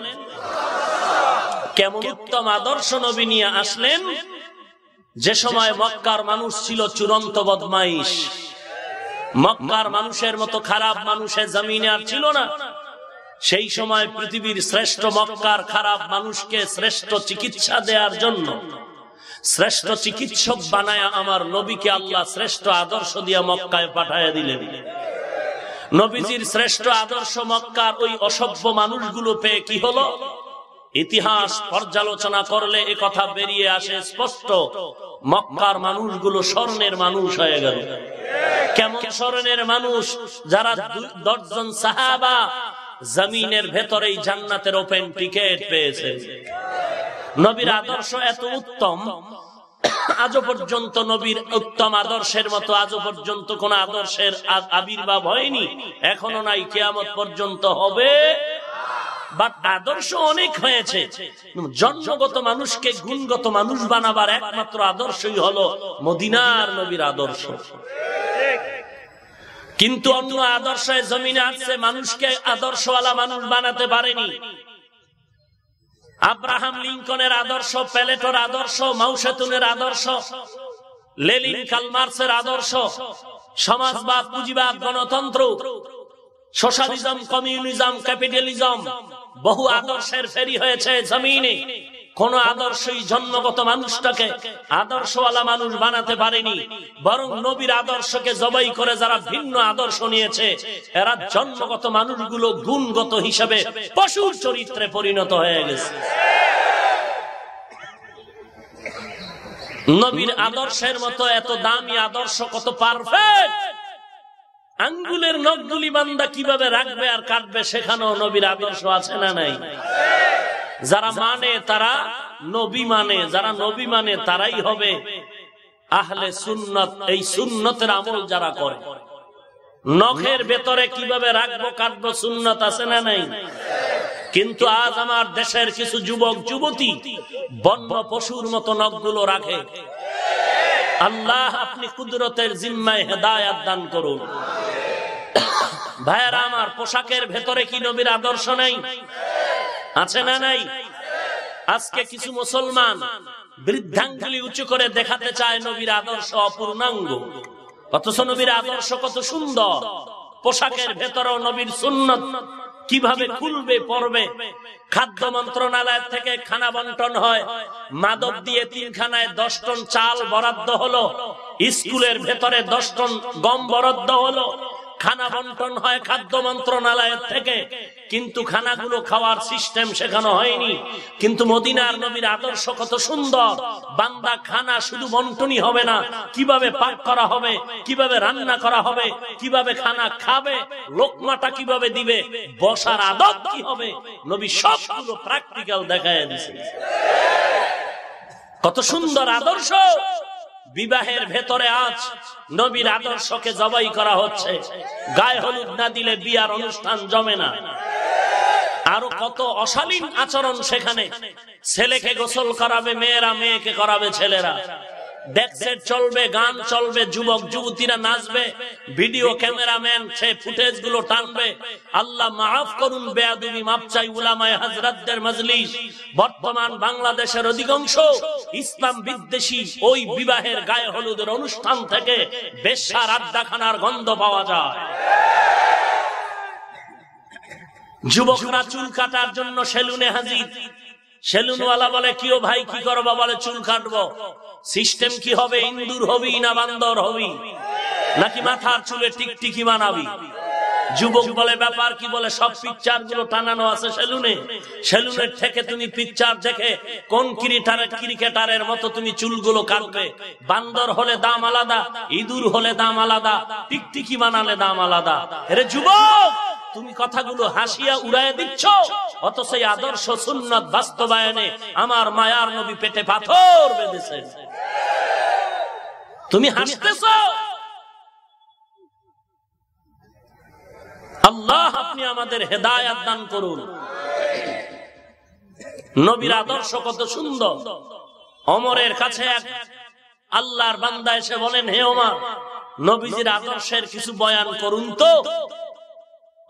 কেমন উত্তম আদর্শ নবী নিয়ে আসলেন? যে সময় মক্কার মানুষ ছিল চূড়ান্ত বদমাইশ। মক্কার মানুষের মতো খারাপ মানুষের জমিনে আর ছিল না। সেই সময় পৃথিবীর শ্রেষ্ঠ মক্কার খারাপ মানুষকে শ্রেষ্ঠ চিকিৎসা দেওয়ার জন্য শ্রেষ্ঠ চিকিৎসক বানায় আমার নবীকে আল্লাহ শ্রেষ্ঠ আদর্শ দিয়ে মক্কায় পাঠায় দিলেন। নবীজির শ্রেষ্ঠ আদর্শ মক্কার ওই অসভ্য মানুষগুলো পেয়ে কি হলো? ইতিহাস পর্যালোচনা করলে এ কথা বেরিয়ে আসে স্পষ্ট। মক্কার মানুষগুলো স্বর্ণের মানুষ হয়ে গেল। কেমন স্মরণের মানুষ? যারা দশজন সাহাবা জমিনের ভেতরেই জান্নাতের ওপেন টিকেট পেয়েছে। নবীর আদর্শ এত উত্তম। আজও পর্যন্ত নবীর উত্তম আদর্শের মতো, আজও পর্যন্ত কোন আদর্শের আবির্ভাব হয়নি। এখনও নাই, কেয়ামত পর্যন্ত হবে। আদর্শ অনেক হয়েছে। জন্মগত মানুষকে গুণগত মানুষ বানাবার একমাত্র আদর্শই হলো মদিনার নবীর আদর্শ। কিন্তু অন্য আদর্শে জমিনে আসছে মানুষকে আদর্শওয়ালা মানুষ বানাতে পারেনি। আব্রাহাম লিঙ্কনের আদর্শ, প্যালেটোর আদর্শ, মাউসেতুনের আদর্শ, লেলিন কালমার্সের আদর্শ, সমাজবাদ, পুঁজিবাদ, গণতন্ত্র, সোশ্যালিজম, কমিউনিজম, ক্যাপিটালিজম, বহু আদর্শের ফেরি হয়েছে জমিনে। কোন আদর্শই জন্মগত মানুষটাকে আদর্শওয়ালা মানুষ বানাতে পারেনি, বরং নবীর আদর্শকে জবাই করে যারা ভিন্ন আদর্শ নিয়েছে, এরা জন্মগত মানুষগুলো গুণগত হিসেবে পশুর চরিত্রে পরিণত হয়ে গেছে। নবীর আদর্শের মতো এত দামি আদর্শ কত পারফেক্ট আঙ্গুলের নখগুলি বান্দা কীভাবে রাখবে আর কাটবে সেখানেও নবীর আদর্শ আছে না নাই? যারা মানে তারা নবী মানে যারা নবী মানে তারাই হবে আহলে সুন্নত। এই সুন্নতের আমল যারা করে, নখের ভেতরে কীভাবে রাখব, কাটবো, সুন্নত আছে না নাই? কিন্তু আজ আমার দেশের কিছু যুবক, যুবতী বন্য পশুর মতো নখগুলো রাখে। আল্লাহ, আপনি কুদরতের জিম্মায় হেদায়াত দান করুন। ভাইয়ারা, আমার পোশাকের ভেতরে কি নবীর আদর্শ নেই? আছে না নাই? আজকে কিছু মুসলমান বৃদ্ধাঙ্গুলি উঁচু করে দেখাতে চায় নবীর আদর্শ অপূর্ণাঙ্গ। অথচ নবীর আদর্শ কত সুন্দর। পোশাকের ভেতরেও নবীর সুন্নত কীভাবে খুলবে পড়বে খাদ্য মন্ত্রণালয় থেকে খানা বন্টন হয়। মাদক দিয়ে তিনখানায় দশ টন চাল বরাদ্দ হলো। স্কুলের ভেতরে দশ টন গম বরাদ্দ হলো। খানা বন্টন হয় খাদ্য মন্ত্রণালয়ের থেকে। কিন্তু খানাগুলো খাওয়ার সিস্টেম শেখানো হয়নি। কিন্তু মদিনার নবীর আদর্শ কত সুন্দর। বান্দা খানা শুধু বন্টনই হবে না। কীভাবে পাক করা হবে? কীভাবে রান্না করা হবে? কীভাবে খানা খাবে? লোকমাটা কীভাবে দিবে? বসার আদব কি হবে? নবী সবগুলো প্র্যাকটিক্যাল দেখায় কত সুন্দর আদর্শ! বিবাহের ভেতরে আজ নবীর আদর্শকে জবাই করা হচ্ছে। গায়ে হলুদ না দিলে বিয়ার অনুষ্ঠান জমে না। আরও কত অশালীন আচরণ সেখানে। ছেলেকে গোসল করাবে, মেয়েরা মেয়েকে করাবে ছেলেরা। চলবে, গান চলবে, যুবক, যুবতীরা নাচবে ভিডিও ক্যামেরাম্যান সে ফুটেজগুলো টানবে। আল্লাহ মাফ করুন, বেয়াদুবি উলামায় মজলিস। বর্তমান বাংলাদেশের অধিকাংশ ইসলাম বিদ্বেষী ওই বিবাহের গায়ে হলুদের অনুষ্ঠান থেকে বেশার আড্ডাখানার গন্ধ পাওয়া যায়। যুবকরা চুল কাটার জন্য সেলুনে হাজির। সেলুনওয়ালা বলে কিও ভাই, কি করব বলে, চুল কাটবো? সিস্টেম কি হবে? ইন্দুর হবি না বান্দর হবি? নাকি মাথার চুলে টিকটিকি বানাবি? যুবক বলে, ব্যাপার কি বলে, সব পিকচারগুলো টানানো আছে সেলুনে। সেলুনের থেকে তুমি পিকচার দেখে কোন ক্রিকেটারের ক্রিকেটারের মতো তুমি চুলগুলো কাটবে? বান্দর হলে দাম আলাদা, ইঁদুর হলে দাম আলাদা, টিকটিকি বানালে দাম আলাদা। রে যুবক, তুমি কথাগুলো হাসিয়া উড়াইয়া দিচ্ছ? সেই আদর্শ সুন্নত বাস্তবায়নে আমার মায়ার নবী পেটে পাথর বেঁধেছে তুমি হাসতেছ? আল্লাহ আপনি আমাদের হেদায়াত দান করুন। নবীর আদর্শ কত সুন্দর। অমরের কাছে এক আল্লাহর বান্দা এসে বলেন, হে ওমা নবীজির আদর্শের কিছু বয়ান করুন তো।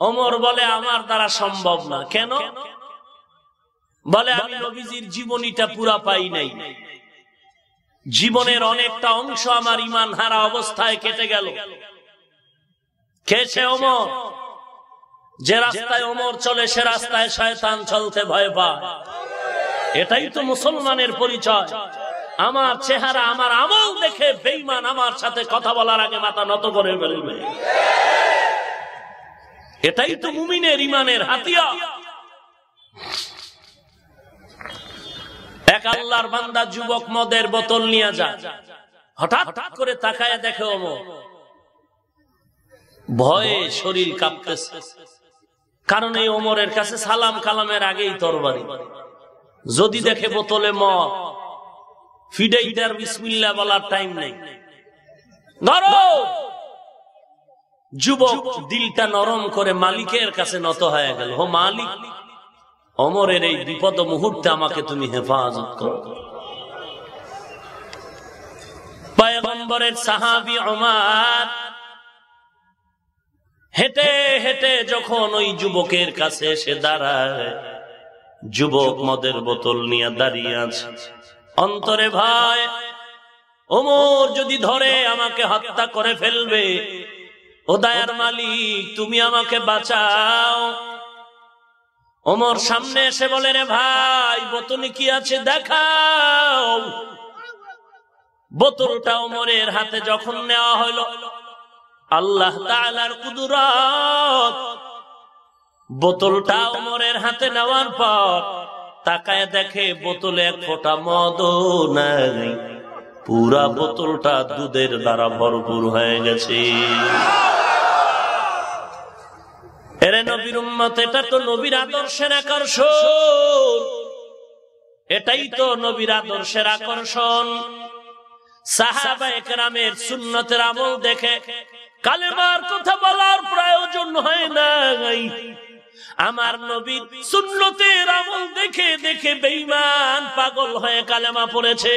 অমর বলে, আমার দ্বারা সম্ভব না। কেন? বলে, আমি নবীজির জীবনীটা পুরা পাই নাই। জীবনের অনেকটা অংশ আমার ইমান হারা অবস্থায় কেটে গেল। খেয়েছে অমর যে রাস্তায় অমর চলে, সে রাস্তায় শয়তান চলতে ভয় পায়। এটাই তো মুসলমানের পরিচয়। আমার চেহারা, আমার আমল দেখে বেইমান আমার সাথে কথা বলার আগে মাথা নত করে ফেলবে। এটাই তো মুমিনের ইমানের হাতিয়া এক আল্লাহর বান্দা যুবক মদের বোতল নিয়ে যায়। হঠাৎ করে তাকায় দেখে অমর ভয়ে শরীর কাঁপতেছে। কারণ এই ওমরের কাছে সালাম কালামের আগেই তরবারি। যদি দেখে বোতলে ম বিসমিল্লা বলার টাইম নেই। ধরো যুবক দিলটা নরম করে মালিকের কাছে নত হয়ে গেল। ও মালিক, অমরের এই বিপদ মুহূর্তে আমাকে তুমি হেফাজত করো। হেঁটে হেঁটে যখন ওই যুবকের কাছে এসে দাঁড়ায়, যুবক মদের বোতল নিয়ে দাঁড়িয়ে আছে। অন্তরে ভাই, ওমর যদি ধরে আমাকে হত্যা করে ফেলবে ও দায়ার মালিক, তুমি আমাকে বাঁচাও। ওমর সামনে এসে বলে, রে ভাই, বোতলে কি আছে দেখাও। বোতলটা ওমরের হাতে যখন নেওয়া হলো, আল্লাহ তালার কুদুরত। বোতলটা ওমরের হাতে নেওয়ার পর তাকায় দেখে বোতলে ফোঁটা মদ নাই। পুরা বোতলটা দুধের দ্বারা ভরপুর হয়ে গেছে। এরে নবীর উম্মত, এটা তো নবীর আদর্শের আকর্ষণ। এটাই তো নবীর আদর্শের আকর্ষণ। সাহাবা একরামের সুন্নতের আমল দেখে কালেমার কথা বলার প্রয়োজন হয় নাই। আমার নবীর সুন্নতের আমল দেখে দেখে বেঈমান পাগল হয়ে কালেমা পড়েছে।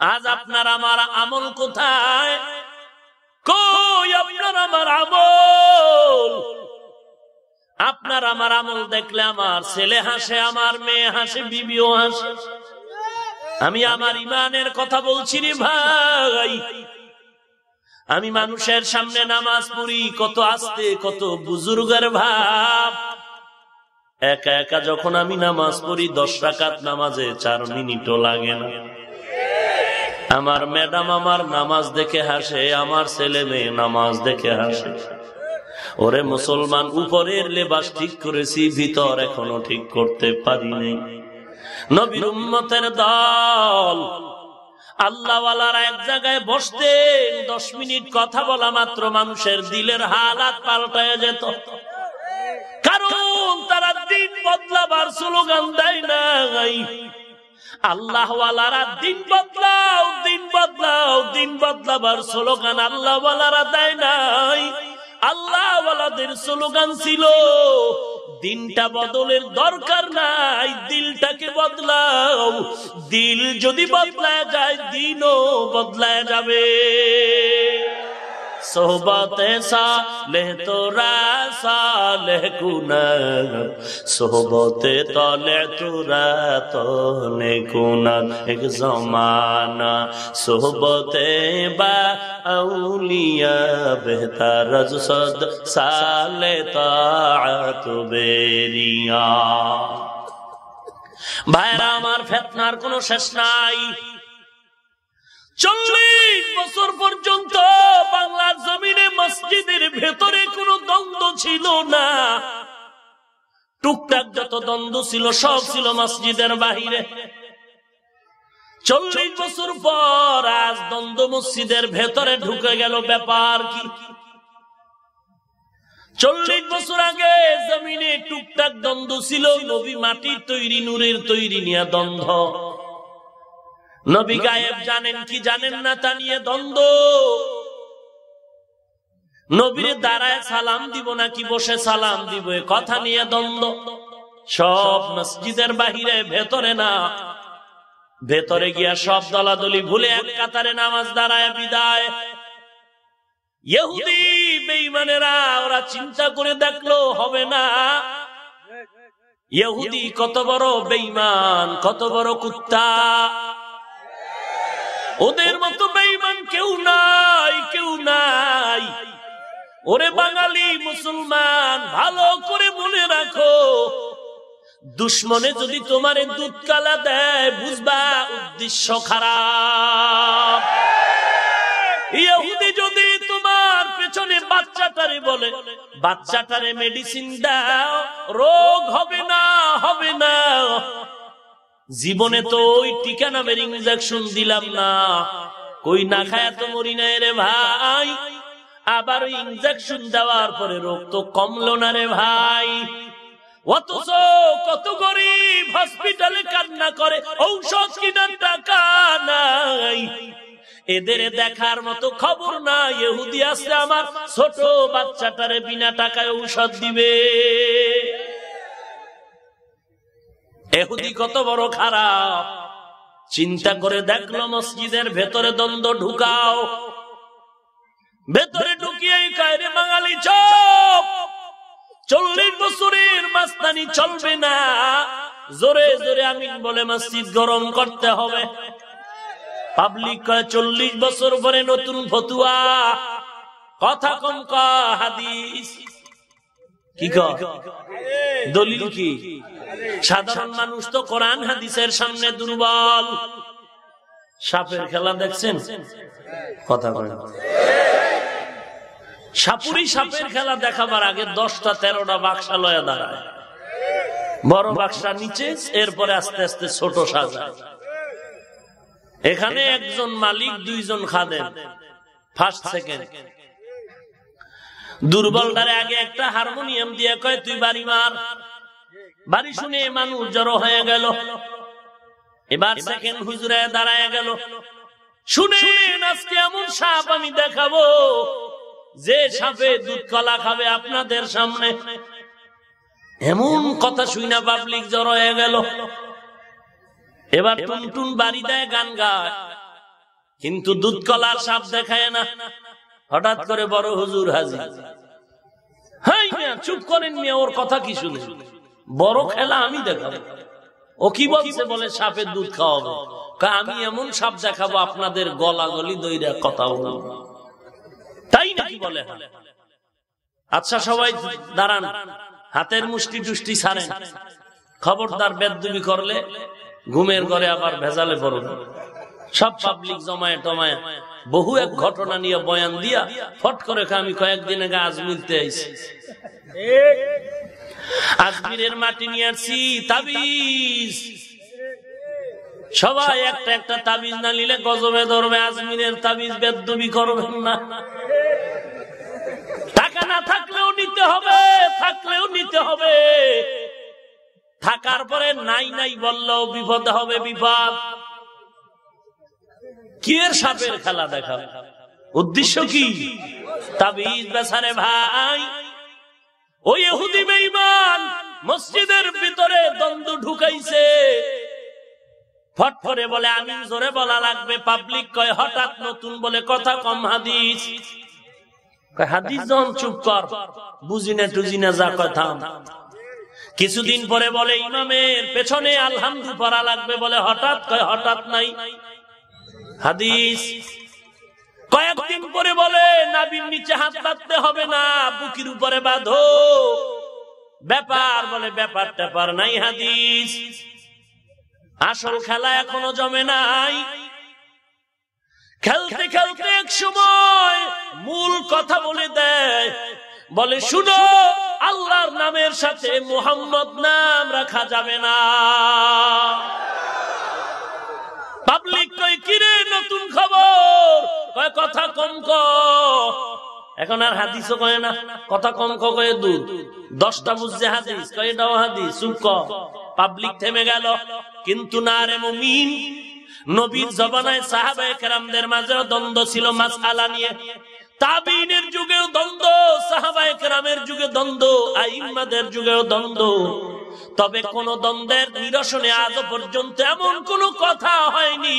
আজ আপনার আমার আমল কোথায়? কই আপনার আমার আমল? আপনার আমার আমল দেখলে আমার ছেলে হাসে, আমার মেয়ে হাসে, বিবিও হাসে। আমি আমার ইমানের কথা বলছি রে ভাই। আমি মানুষের সামনে নামাজ পড়ি, কত আস্তে, কত বুজুর্গের ভাব। একা একা যখন আমি নামাজ পড়ি, দশ রাকাত নামাজে চার মিনিটও লাগে না। আমার ম্যাডাম আমার নামাজ দেখে হাসে, আমার ছেলে মেয়ে নামাজ দেখে হাসে। ওরে মুসলমান, উপরের লেবাস ঠিক করেছি, ভিতর এখনও ঠিক করতে পারি নাই। নবীর উম্মতের দল আল্লাহওয়ালারা এক জায়গায় বসতেন, দশ মিনিট কথা বলা মাত্র মানুষের দিলের হালাত পাল্টায় যেত। কারণ তারা দিন বদলাবার স্লোগান দেয় নাই। আল্লাহওয়ালারা দিন বদলাও দিন বদলাও, দিন বদলাবার স্লোগান আল্লাহওয়ালারা দেয় নাই। আল্লাহওয়ালাদের স্লোগান ছিল দিনটা বদলের দরকার নাই দিলটাকে বদলাও। দিল যদি বদলায় যায় দিনও বদলায় যাবে। সোহবতে সালেহ তোরা সালেহ কুনা সোহবতে তলে তোরা তলে কুনা এক জমানা সোহবতে বা আউলিয়া বেহতার সদ সালে তাআত বেরিয়া ভাইরা আমার ফেতনার কোনো শেষ নাই। চল্লিশ বছর পর্যন্ত বাংলার জমিনে মসজিদের ভেতরে কোনো দ্বন্দ্ব ছিল না। টুকটাক যত দ্বন্দ্ব ছিল, সব ছিল মসজিদের বাহিরে। চল্লিশ বছর পর আজ দ্বন্দ্ব মসজিদের ভেতরে ঢুকে গেল ব্যাপার কি? চল্লিশ বছর আগে জমিনে টুকটাক দ্বন্দ্ব ছিল, নবী মাটির তৈরি, নূরের তৈরি নিয়ে দ্বন্দ্ব। নবী গায়েব জানেন কি জানেন না তা নিয়ে দ্বন্দ্ব। নবীর দ্বারায় সালাম দিব নাকি বসে সালাম দিব, এ কথা নিয়ে দ্বন্দ্ব। সব মসজিদের বাহিরে, ভেতরে না। ভেতরে গিয়া সব দলাদলি ভুলে এক কাতারে নামাজ দাঁড়ায়, বিদায়। ইহুদি বেঈমানেরা, ওরা চিন্তা করে দেখল, হবে না। ইহুদি কত বড় বেইমান কত বড় কুত্তা। ওদের মতো বেঈমান কেউ নাই কেউ নাই। ওরে বাঙালি মুসলমান, ভালো করে মনে রাখো। দুশ্মনে যদি তোমারে দুধ কালা দেয়, বুঝবা উদ্দেশ্য খারাপ। ইহুদি যদি তোমার পেছনে বাচ্চাটারে বলে, বাচ্চাটারে মেডিসিন দাও, রোগ হবে না হবে না। জীবনে তো ওই টিকা নামের ইঞ্জেকশন দিলাম না। কই না খায় তো মরি নাই রে ভাই। আবার ওই ইঞ্জেকশন দেওয়ার পরে রোগ তো কমলো না রে ভাই। অথচ কত গরিব হসপিটালে কান্না করে, ঔষধ কিনার টাকা নাই। এদের দেখার মতো খবর না ইহুদি আসলে আমার, ছোট বাচ্চাটারে বিনা টাকায় ঔষধ দিবে। এহুদি কত বড় খারাপ। চিন্তা করে দেখল মসজিদের ভেতরে দ্বন্দ্ব ঢুকাও। ভেতরে ঢুকিয়ে বাঙালি চপ। চল্লিশ বছরের মাস্তানি চলবে না। জোরে জোরে আমি বলে মসজিদ গরম করতে হবে। পাবলিক চল্লিশ বছর পরে নতুন ফতুয়া। কথা কম হাদিস। কি দলিল কি? সাধারণ মানুষ তো কোরআন, হাদিসের সামনে দুর্বল। সাপের খেলা দেখছেন? কথা বলেন সাপুরি সাপের খেলা দেখাবার আগে দশটা, তেরোটা বাক্সা লয়া দাঁড়ায়। বড় বাক্সা নিচে, এরপরে আস্তে আস্তে ছোট সাজা। এখানে একজন মালিক, দুইজন খাদেন ফার্স্ট সেকেন্ড দুর্বলটারে আগে একটা হারমোনিয়াম দিয়ে কয়, তুই বাড়ি মার। বাড়ি শুনে মানুষ জড়ো হয়ে গেল। এবার সেকেন্ড হুজুরে দাঁড়ায় গেল। শুনেন আজকে এমন সাপ আমি দেখাবো, যে সাপে দুধ কলা খাবে আপনাদের সামনে। এমন কথা শুই না পাবলিক জড়ো হয়ে গেল। এবার টুনটুন বাড়ি দেয় গান গায়, কিন্তু দুধ কলার সাপ দেখায় না। হঠাৎ করে বড় হুজুর মিয়া, চুপ করেন মিয়া, ওর কথা কি শুনে? বড় খেলা আমি দেখাবো। ও কি বলছে? বলে, সাপের দুধ খাওয়াবো। আমি এমন সাপ দেখাবো, আপনাদের গলা গলি দইরা কথা বলব তাই নাকি বলে? আচ্ছা সবাই দাঁড়ান। হাতের মুষ্টি টুষ্টি ছাড়েন খবরদার বেদুবি করলে ঘুমের ঘরে আবার ভেজালে পড়ুন। সব পাবলিক জমায়ে টমায় বহু এক ঘটনা নিয়ে বয়ান দিয়া ফট করে আমি কয়েকদিন আগে আজমিরতে আইছি। আজমিরের মাটি নিয়ে আসছি তাবিজ। সবাই একটা একটা তাবিজ না নিলে গজবে ধরবে, আজমিরের তাবিজ বেদবি করবেন না। টাকা না থাকলেও নিতে হবে, থাকলেও নিতে হবে। থাকার পরে নাই নাই বললেও বিপদ হবে, বিপদ। কি সাপের খেলা দেখা উদ্দেশ্য কি? তাবিজ বেসারে ভাই। ওই এহুদি বেঈমান, মসজিদের ভিতরে দ্বন্দ্ব ঢুকাইছে। ফটফরে বলে আমি জোরে বলা লাগবে পাবলিক কয়, হঠাৎ নতুন বলে কথা কম হাদিস। হাদিস যখন চুপ কর বুঝি না যা কথা। কিছুদিন পরে বলে, ইমামের পেছনে আলহামদু পড়া লাগবে। বলে, হঠাৎ কয়, হঠাৎ নাই। হাদিস। কয়েকদিন পরে বলে, নাবির নিচে হাত বাঁধতে হবে না, বুকির উপরে বাঁধো। ব্যাপার বলে, ব্যাপার ট্যাপার নাই হাদিস। আসল খেলা এখনও জমে নাই। খেলতে খেলতে এক সময় মূল কথা বলে দেয়। বলে, শুনো, আল্লাহর নামের সাথে মোহাম্মদ নাম রাখা যাবে না। পাবলিক কই কিরে নতুন খবর? কয়, কথা কম ক। এখন আর হাদিসও কয় না, কথা কম কয়ে দুধ। দশটা বুঝছে হাদিস, কয় দাও হাদিস চুপ ক। পাবলিক থেমে গেল। কিন্তু না রে মুমিন, নবীর জবানায় সাহাবায়ে কেরামদের মাঝে দ্বন্দ্ব ছিল মাসআলা নিয়ে। তাবিনের যুগেও দ্বন্দ্ব, সাহাবায়ে কেরামের যুগে দ্বন্দ্ব, আইম্মাদের যুগেও দ্বন্দ্ব। তবে কোন দ্বন্দ্বের নিরসনে আজ পর্যন্ত এমন কোন কথা হয়নি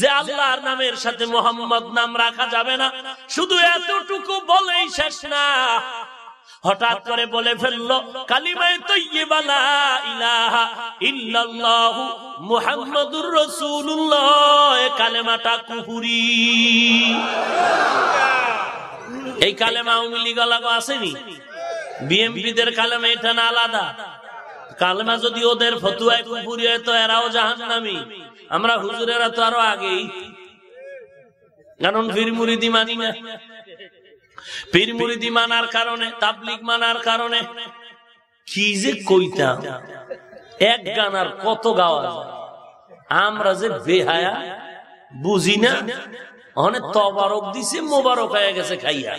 যে আল্লাহর নামের সাথে মোহাম্মদ নাম রাখা যাবে না। শুধু এতটুকু বলেই শেষ না। হঠাৎ করে বলে ফেলল, কালিমায় তৈবালা কালেমাটা কুহুরি। এই কালেমা উমিলি গলাগো আসেনি। বিএমপিদের কালেমা এটা না আলাদা। কালেমা যদি ওদের ফতুয়ায় কুপুরি হয় তো এরাও জাহান নামি আমরা হুজুরেরা তো আরও আগেই। কারণ ফির মুরিদি মানি না পীর মুরিদি মানার কারণে তাবলিক মানার কারণে। কি যে কইতাম, এক গানার কত গাওয়া আমরা যে বেহায়া, বুঝি না অনেক তবারক দিছে মোবারক হয়ে গেছে খাইয়া।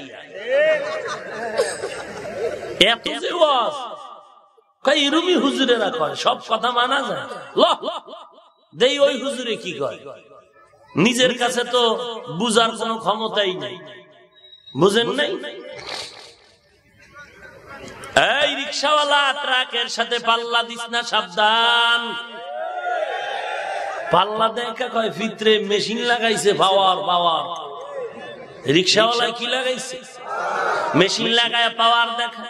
এত যে ওয়াজ এরুমি হুজুরেরা কয়, সব কথা মানা যায়। দেই ওই হুজুরে কি কয়? নিজের কাছে তো বুঝার কোনো ক্ষমতাই নেই। বুঝেন নাই? এই রিক্সাওয়ালা ট্রাকের সাথে পাল্লা দিস না সাবধান। পাল্লা দেখা কয় ভিতরে মেশিন লাগাইছে পাওয়ার পাওয়ার। রিক্সাওয়ালা কি লাগাইছে? মেশিন লাগায় পাওয়ার দেখা।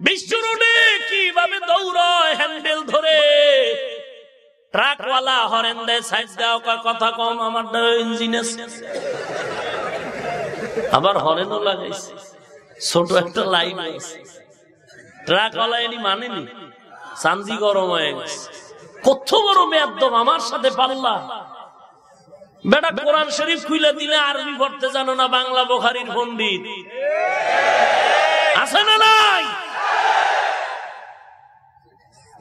বিশ্ব রোডে কীভাবে দৌড়ায় হ্যান্ডেল ধরে? ট্রাকওয়ালা হরেন দেয় দাও কয় কথা কম আমার ইঞ্জিন আছে। আবার হরেনও লাগাইছে ছোট একটা লাইন আছে ট্রাকওয়ালা এনি মানেনি চান্দি গরম হয়ে গেছে। কত বড় মেয়াদ্দম আমার সাথে পাল্লা। বেটা কোরআন শরীফ খুলে দিলে আরবি পড়তে জানো না, বাংলা বোখারির পন্ডিত আছে না নাই?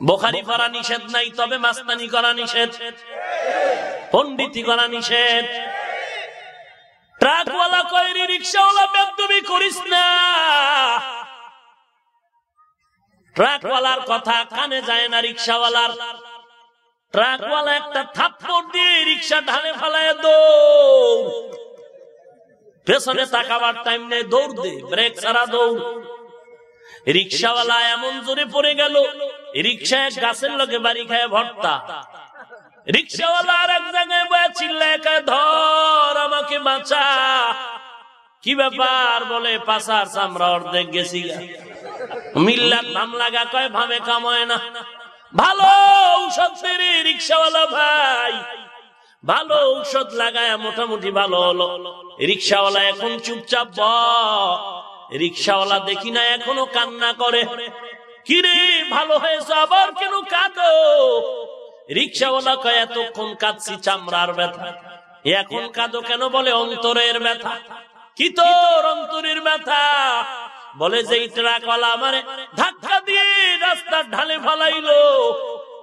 বোখারি করা নিষেধ নাই, তবে মাস্তানি করা নিষেধ। পন্ডিতি করা নিষেধ। ট্রাকওয়ালা কয়রি রিক্সাওয়ালা করিস না। ট্রাকওয়ালার কথা কানে যায় না রিক্সাওয়ালার ট্রাকওয়ালা একটা থাপ্পড় দিয়ে রিক্সা ফেলায় দৌড়। পেছনে তাকাবার টাইম নেই, দৌড় দে ব্রেক ছাড়া দৌড়। রিক্সাওয়ালা এমন জোরে পড়ে গেল রিক্সা এক গাছের লোকে বাড়ি খায় ভর্তা। রিক্সাওয়ালা আর এক জায়গায় বয়ে ধর আমাকে বাঁচা। কি ব্যাপার বলে, পাশার চামড়া অর্ধেক গেছি গা। মিল্লাত ভাম লাগা কয় ভাবে কামায় না। ভালো ঔষধ পেরে রিক্সাওয়ালা ভাই। ভালো ঔষধ লাগায় মোটামুটি ভালো হলো। রিক্সাওয়ালা এখন চুপচাপ ব। রিক্সাওয়ালা দেখি না এখনও কান্না করে। কিরে, ভালো হয়েছে, আবার কেন কাঁদো? রিক্সাওয়ালা কয়, এতক্ষণ কাঁদছি চামড়ার ব্যথা। এখন কাঁদো কেন? বলে, অন্তরের ব্যথা। কি তোর অন্তরের ব্যথা? বলে যে ট্রাকওয়ালা আমারে ধাক্কা দিয়ে রাস্তার ঢালে ফলাইলো,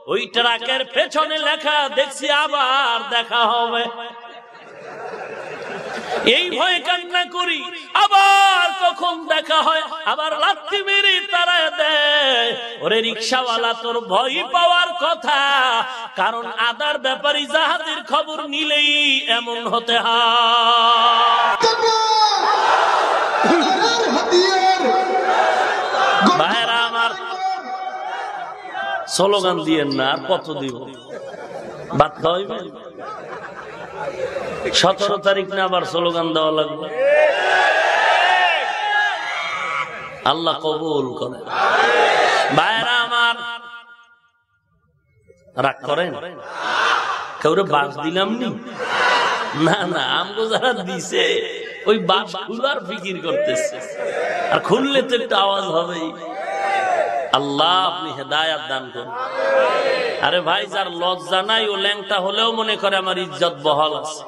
ওই ট্রাকের পেছনে লেখা, দেখছি আবার দেখা হবে। এই ভয়ে কান্না করি। আবার কখন দেখা হয়, আবার লাত্তি মেরে তারা দেয়। ওরে রিক্সাওয়ালা, তোর ভয় পাওয়ার কথা। কারণ আদার ব্যাপারী জাহাজের খবর নিলেই এমন হতে হয়। আমার, স্লোগান দিয়েন না, আর কত দিব। বাদ হইবে সতেরো তারিখ না আবার স্লোগান দেওয়া লাগবে। আল্লাহ কবুল করে। ভাইরা আমার, রাগ করেন? কেউরে বাস দিলাম নি? না আমগো যারা দিছে, ওই বাস খুলার ফিকির করতেছে। আর খুললে তো একটু আওয়াজ হবেই। আল্লাহ, আপনি হেদায়াত দান করুন। আরে ভাই, যার লজ্জা নাই, ও ল্যাংটা হলেও মনে করে আমার ইজ্জত বহল আছে।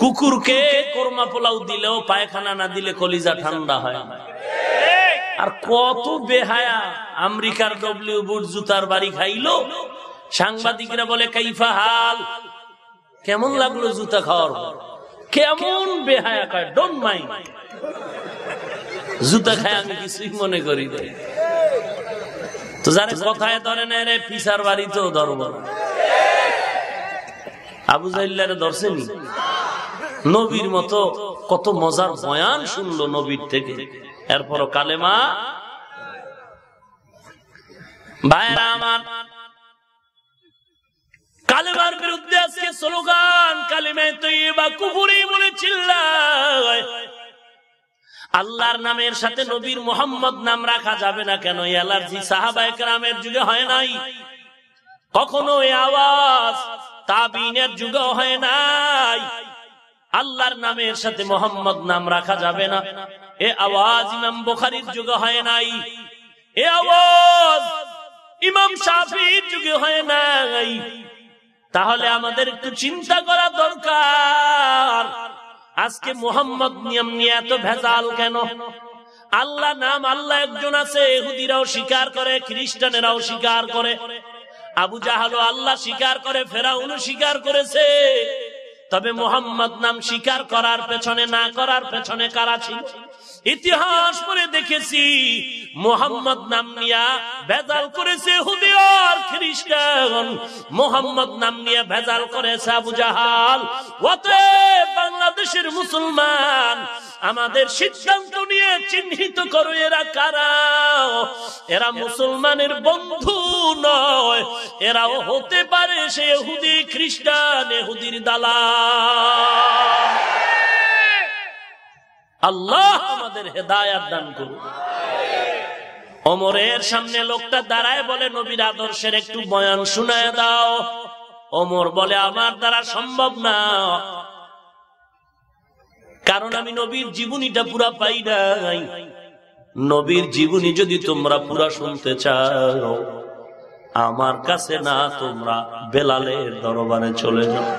কুকুরকে কোরমা পোলাও দিলেও পায়খানা না দিলে কলিজা ঠান্ডা হয়। আর কত বেহায়া, আমেরিকার ডব্লিউ বুট জুতার বাড়ি খাইলো। সাংবাদিকরা বলে, কাইফা হাল? কেমন লাগল জুতা খাওয়ার? কেমন বেহায়া ডোন্ট মাইন্ড জুতা খায় আমি কিছুই মনে করি। তো যারা কথায় ধরে না রে পিসার বাড়িতেও ধরব না। আবু জাইল্লারে ধরছেনি নবীর মতো কত মজার বয়ান শুনলো নবীর থেকে এরপরও কালেমা, ভাইরা আমার, কালেমার বিরুদ্ধে আজকে স্লোগান, কালেমায় তৈবা কুপুরি বলে চিল্লায় আল্লাহর নামের সাথে নবীর মোহাম্মদ নাম রাখা যাবে না কেন? অ্যালার্জি সাহাবায় রামের যুগে হয় নাই। কখনো এই আওয়াজ তাবিনের যুগে হয় নাই। আল্লাহর নামের সাথে মোহাম্মদ নাম রাখা যাবে না। এ আওয়াজ ইমাম বোখারির যুগে হয় নাই। এ আওয়াজ ইমাম শাফির যুগে হয় নাই। তাহলে আমাদের একটু চিন্তা করা দরকার। আজকে মোহাম্মদ নিয়ম নিয়ে এত ভেজাল কেন? আল্লাহ নাম আল্লাহ একজন আছে এহুদিরাও স্বীকার করে, খ্রিস্টানেরাও স্বীকার করে। আবু জাহালো আল্লাহ স্বীকার করে, ফেরাউনও স্বীকার করেছে। তবে মোহাম্মদ নাম স্বীকার করার পেছনে, না করার পেছনে কারা ছিল? ইতিহাস পড়ে দেখেছি, মোহাম্মদ নাম নিয়া ভেজাল করেছে হুদিয়ার খ্রিস্টান। মোহাম্মদ নাম নিয়ে ভেজাল করেছে আবু জাহাল। অতএব বাংলাদেশের মুসলমান, আমাদের সিদ্ধান্ত নিয়ে চিহ্নিত করো এরা কারা? এরা মুসলমানের বন্ধু নয়, এরাও হতে পারে সে হুদি খ্রিস্টান এহুদির দালা আল্লাহ আমাদের হেদায়াত দান করুন। অমরের সামনে লোকটা দাঁড়ায় বলে, নবীর আদর্শের একটু বয়ান শুনায় দাও। অমর বলে, আমার দ্বারা সম্ভব না। কারণ আমি নবীর জীবনীটা পুরা পাই নাই। নবীর জীবনী যদি তোমরা পুরা শুনতে চাও, আমার কাছে না, তোমরা বেলালের দরবারে চলে যাও।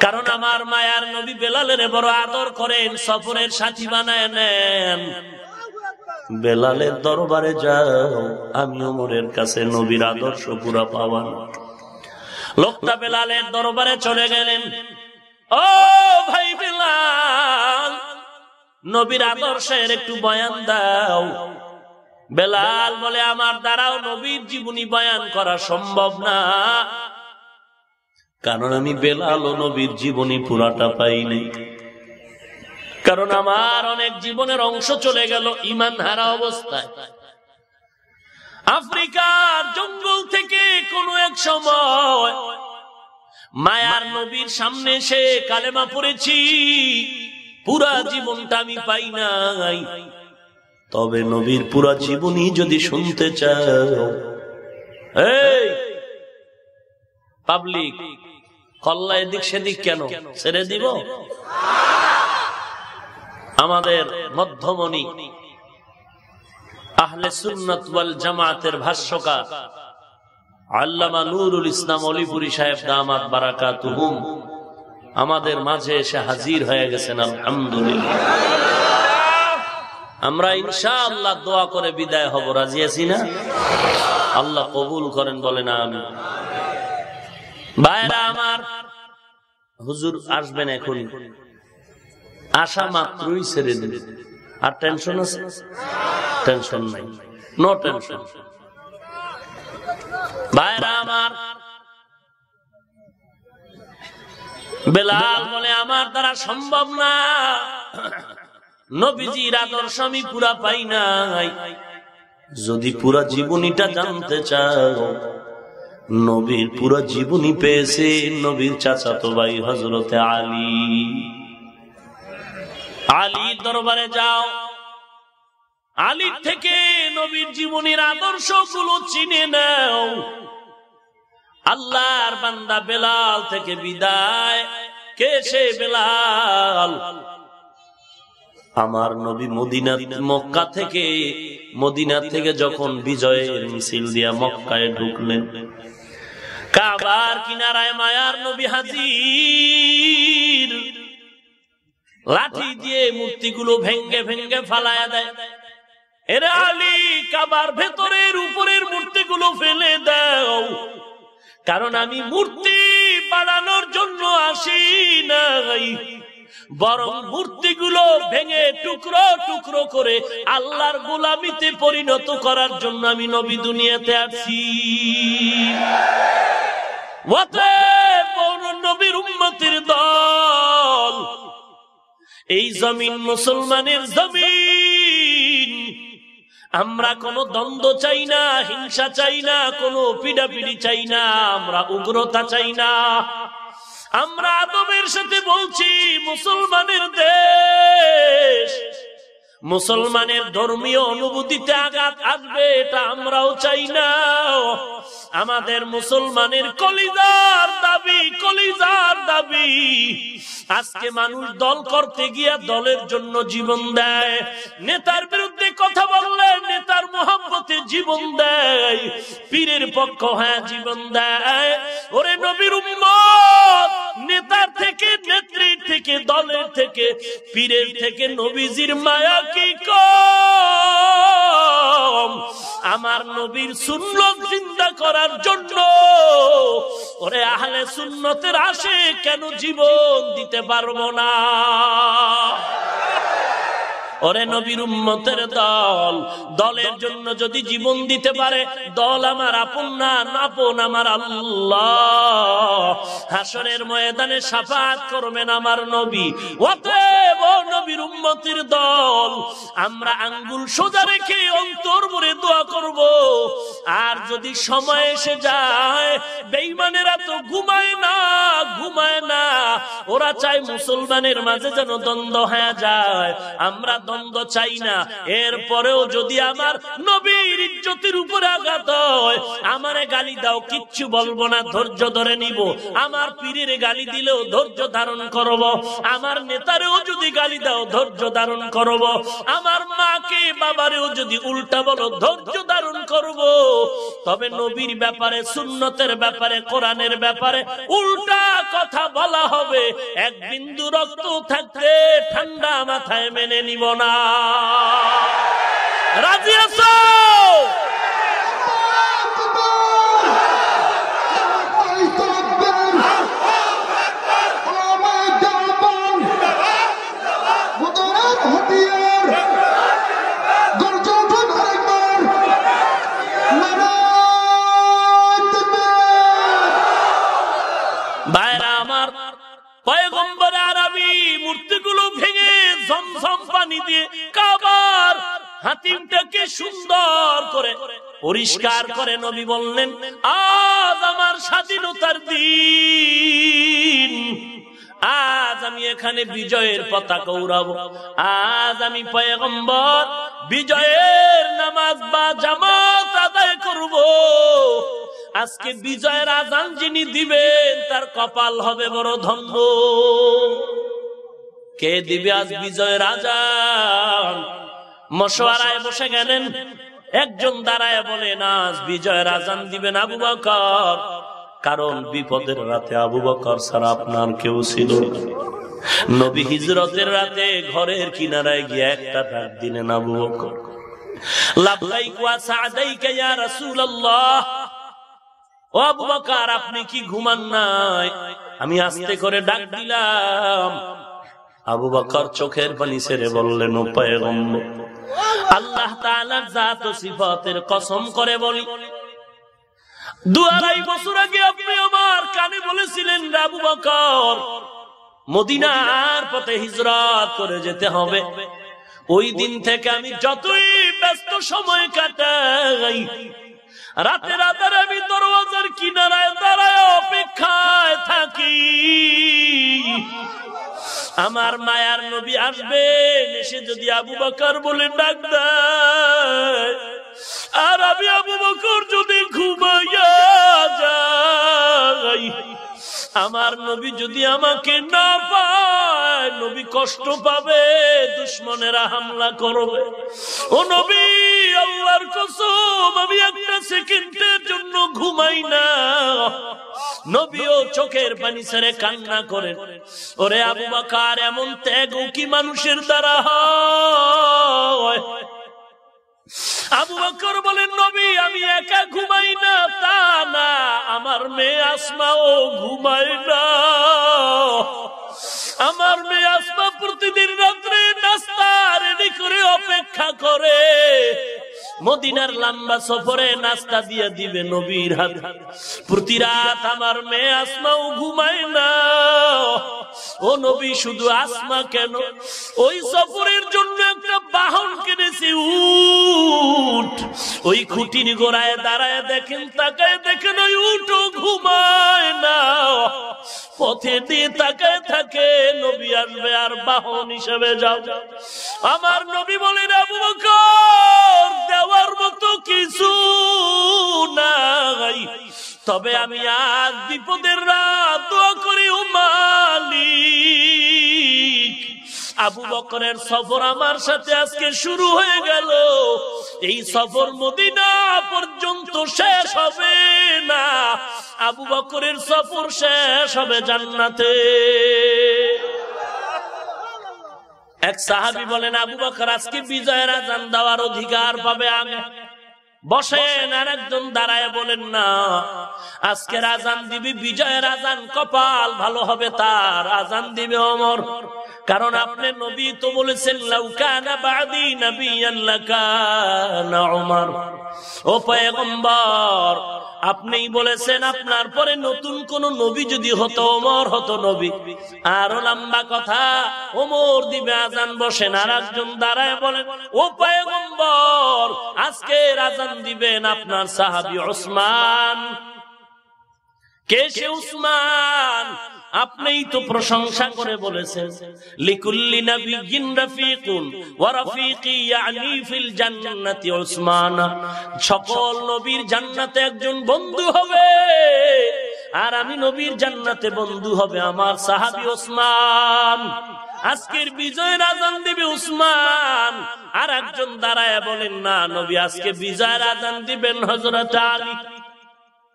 কারণ আমার মায়ার নবী বেলালের বড় আদর করেন, সফরের সাথী বানায় নেন। বেলালের দরবারে যাও, আমি ওমরের কাছে নবীর আদর্শ পুরা পাওয়ান। লোকটা বেলালের দরবারে চলে গেলেন। ও ভাই বেলাল, নবীর আদর্শের একটু বয়ান দাও। বেলাল বলে, আমার দ্বারাও নবীর জীবনী বয়ান করা সম্ভব না। কারণ আমি বেলাল নবীর জীবনী পুরাটা পাইনি। কারণ আমার অনেক জীবনের অংশ চলে গেল ইমান হারা অবস্থায়। আফ্রিকার জঙ্গল থেকে কোন এক সময় মায়ার নবীর সামনে সে কালেমা পড়েছি, পুরা জীবনটা আমি পাই নাই। তবে নবীর পুরা জীবনী যদি শুনতে চাও, এই, পাবলিক কল্লা এদিক সেদিক কেন? ছেড়ে দিব? আমাদের মধ্যমণি, আহলে সুন্নত ওয়াল জামাতের ভাষ্যকার, আল্লামা নুরুল ইসলাম অলিপুরি সাহেব দামাত আমাদের মাঝে এসে হাজির হয়ে গেছেন, আলহামদুলিল্লাহ। আমরা ইনশাআল্লাহ দোয়া করে বিদায় হব, রাজি আছি না? আল্লাহ কবুল করেন, বলেন আমি ভাইরা আমার, হুজুর আসবেন এখন। আশা মাত্রই ছেড়ে দেবে আর টেনশন আছে? টেনশন নাই। নো টেনশন ভাইরা আমার, বেলাল বলে, আমার দ্বারা সম্ভব না। নবীজির আদর্শ আমি পুরা পাই নাই। যদি পুরা জীবনীটা জানতে চাও নবীর পুরা জীবনী পেয়েছে নবীর চাচাতো ভাই হজরতে আলী। আলী দরবারে যাও। আলীর থেকে নবীর জীবনের আদর্শগুলো চিনে নাও। আল্লাহর বান্দা বেলাল থেকে বিদায়। কে সে বেলাল? আমার নবী মদিনা, মক্কা থেকে, মদিনা থেকে যখন বিজয়ের মিছিল দিয়া মক্কায় ঢুকলেন কাবার কিনারায় মায়ার নবী হাজির। লাঠি দিয়ে মূর্তিগুলো ভেঙ্গে ভেঙ্গে ফালায়া দেয়। এরে আলী, কাবার ভেতরের উপরের মূর্তিগুলো ফেলে দাও। কারণ আমি মূর্তি বাড়ানোর জন্য আসি নাই। বরং মূর্তিগুলো ভেঙে টুকরো টুকরো করে আল্লাহর গোলামিতে পরিণত করার জন্য আমি নবী দুনিয়াতে আছি। দল, এই জমিন মুসলমানের জমিন। আমরা কোনো দ্বন্দ্ব চাই না, হিংসা চাই না, কোনো পিড়াপিড়ি চাই না, আমরা উগ্রতা চাই না। আমরা আদবের সাথে বলছি মুসলমানের দেশ। মুসলমানের ধর্মীয় অনুভূতিতে আঘাত আসবে, এটা আমরাও চাই না। আমাদের মুসলমানের কলিজার দাবি কলিজার দাবি। আজকে মানুষ দল করতে গিয়া দলের জন্য জীবন দেয়। নেতার বিরুদ্ধে কথা বললে নেতার মোহাম্মতে জীবন দেয়। পীরের পক্ষ হ্যাঁ জীবন দেয়। ওরে নবীর উম্মত! নেতার থেকে নেত্রী থেকে, দলের থেকে, পীরের থেকে, নবীজির মায়া কি আমার নবীর সুন্নত চিন্তা করার জন্য ওরে আহলে সুন্নতের আসে কেন জীবন দিতে পারব না? ওরে নবীর উম্মতের দল, দলের জন্য যদি জীবন দিতে পারে, দল আমার আপন না, আপন আমার আল্লাহ। হাসরের ময়দানে সাফাত করবেন আমার নবী। অতএব নবীর উম্মতের দল, আমরা আঙ্গুল সোজা রেখে অন্তর মরে দোয়া করব। আর যদি সময় এসে যায় বেইমানেরা তো ঘুমায় না ঘুমায় না। ওরা চায় মুসলমানের মাঝে যেন দ্বন্দ্ব হয়ে যায়। আমরা দ্বন্দ্ব চাই না। এরপরেও যদি আমার নবীর ইজ্জতের উপরে আঘাত হয়, আমারে গালি দাও, কিচ্ছু বলব না, ধৈর্য ধরে নিব। আমার পীরের গালি দিলেও ধৈর্য ধারণ করব। আমার নেতারেও যদি গালি দাও, ধৈর্য ধারণ করব। আমার মাকে, বাবারেও যদি উল্টা বলো, ধৈর্য ধারণ করব। তবে নবীর ব্যাপারে, সুন্নতের ব্যাপারে, কোরআনের ব্যাপারে উল্টা কথা বলা হবে। এক বিন্দু রক্ত থাকতে ঠান্ডা মাথায় মেনে নিব না রাজি আছো হাতিমটাকে সুন্দর করে পরিষ্কার করে নবী বললেন, আজ আমার স্বাধীনতার দিন। আজ আমি এখানে বিজয়ের পতাকা উড়াবো। আজ আমি পয়গম্বর বিজয়ের নামাজ বা জামাত আদায় করব। আজকে বিজয়ের আজান যিনি দিবেন, তার কপাল হবে বড় ধন্য। কে দিবে আজ বিজয় রাজা? মশওয়ারায় বসে গেলেন। একজন দাঁড়ায় বলেন, আজ বিজয় আজান দিবেন আবু বকর। কারণ বিপদের রাতে আবু বকর ছাড়া আপনার কেউ ছিল নবী হিজরতের রাতে ঘরের কিনারায় গিয়ে একটা ডাক দিলেন আবু বকর, আপনি কি ঘুমান নাই? আমি আস্তে করে ডাক দিলাম। আবু বকর চোখের পানি ছেড়ে বললেন আল্লাহ জাত ও সিফাতের কসম করে বলি। দু আড়াই বছর আগে আপনি আমার কানে বলেছিলেন আবু বকর, মদিনার পথে হিজরত করে যেতে হবে। ওই দিন থেকে আমি যতই ব্যস্ত সময় কাটাই, রাতে রাতের আমি দরওয়াজার কিনারায় দাঁড়ায় অপেক্ষায় থাকি। আমার মায়ার নবী আসবে এসে যদি আবু বাকর বলে ডাক আর আমি আবু বকর যদি ঘুমাইয়া যাই আমার নবী যদি আমাকে না পায়, নবী কষ্ট পাবে, দুশ্মনেরা হামলা করবে। ও নবী, আল্লাহর কসম, আমি একটা সেকেন্ডের জন্য ঘুমাই না। নবীও চোখের পানি ছেড়ে কান্না করেন ওরে আবু বাকার, এমন ত্যাগ কি মানুষের দ্বারা হয়? আবু বকর বলেন, নবী, আমি একা ঘুমাই না, তা না, আমার মেয়ে আসমাও ঘুমাই না। আমার মেয়ে আসমা প্রতিদিন রাত্রে নাস্তা রেডি করে অপেক্ষা করে। মদিনার লম্বা সফরে নাস্তা দিয়ে দিবে নবীর হাত। প্রতি রাত আমার মেয়ে আসমাও ঘুমায় না। ও নবী, শুধু আসমা কেন? ওই সফরের জন্য একটা বাহন কিনেছি উঠ ওই খুঁটির গোড়ায় দাঁড়ায় দেখেন, তাকায় দেখেন ওই উঠো ঘুমায় না। পথে দিয়ে তাকায় থাকে, নবী আসবে আর বাহন হিসেবে যাও। আমার নবী বলেন, আবু বকর দেওয়ার মতো কিছু নাই। তবে আমি আজ বিপদের রাত করি, ও মালিক। আবু বকরের সফর আমার সাথে আজকে শুরু হয়ে গেল। এই সফর মদিনা পর্যন্ত শেষ হবে না। আবু বকরের সফর শেষ হবে জান্নাতে। এক সাহাবি বলেন, আবু বকর, আজকে বিজয়ের আজান দেওয়ার অধিকার পাবে আগে। বসেন, আর একজন দাঁড়ায় বলেন, না, আজকের আজান দিবি, বিজয়ের আজান কপাল ভালো হবে তার, আজান দিবে অমর। কারণ আপনি নবী তো বলেছেন লাউকানা বাদি আপনি বলেছেন, আপনার পরে নতুন কোন নবী যদি হতো, ওমর হতো নবী। আরও লম্বা কথা, ওমর দিবে আজান বসেন আর একজন দাঁড়ায় বলেন ও পায়গম্বর, আজকে আজান দিবেন আপনার সাহাবি ওসমান। কে সে উসমান আপনিই তো প্রশংসা করে বলেছেন। লিকুল্লি নাবিয়্যিন রাফিকুন ওয়া রাফিকি ইয়ানি ফিল জান্নাতি উসমান। সকল নবীর জান্নাতে একজন বন্ধু হবে আর আমি নবীর জান্নাতে বন্ধু হবে আমার সাহাবী ওসমান আজকের বিজয়ের আজান দিবে উসমান। আর একজন দাঁড়ায় বলেন, না নবী, আজকে বিজয়ের আজান দিবেন হযরত আলী।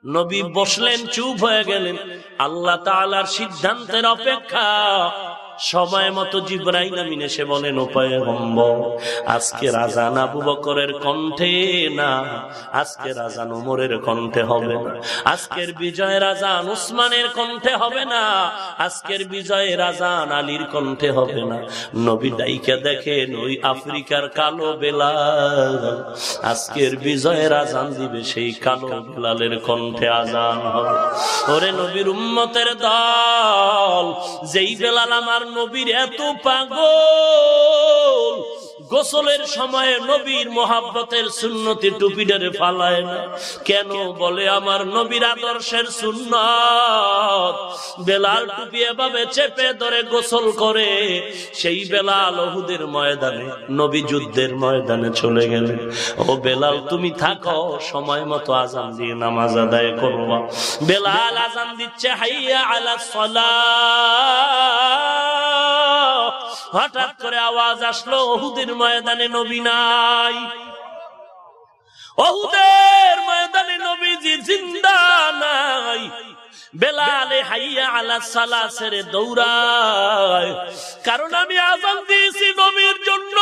নবী বসলেন চুপ হয়ে গেলেন। আল্লাহ তালার সিদ্ধান্তের অপেক্ষা সময় মতো জিব্রাইল আমিন এসে বলেন উপায় গম্ব আজকে রাজান আবু বকরের কণ্ঠে না, আজকে রাজান উমরের কণ্ঠে হবে না, আজকের বিজয় রাজান উসমানের কণ্ঠে হবে না, আজকের বিজয় রাজান আলীর কণ্ঠে হবে না। নবী দাইকে দেখেন, ওই আফ্রিকার কালো বেলা আজকের বিজয় রাজান দিবে সেই কালো বেলালের কণ্ঠে আজান হবে। ওরে নবীর উম্মতের দল, যেই বেলাল আমার নবীর এত পাগল। গোসলের সময়ে নবীর মোহাব্বতের সুন্নতি টুপিডারে ফালায় না। কেন বলে আমার নবীর আদর্শের সুন্নত? বেলাল টুপি এভাবে চেপে ধরে গোসল করে। সেই বেলাল ওহুদের ময়দানে, নবী যুদ্ধের ময়দানে চলে গেলেন। ও বেলাল, তুমি থাকো, সময় মতো আজান দিয়ে নামাজ আদায় করবা। বেলাল আজান দিচ্ছে, হাইয়া আলা সলা হঠাৎ করে আওয়াজ আসলো অহুদের ময়দানে নবী নাই। অহুদের ময়দানে নবীজি জিন্দা নাই। বেলালে হাইয়া আলা সালা ছেড়ে দৌড়ায়। কারণ আমি আজান দিয়েছি নবীর জন্য।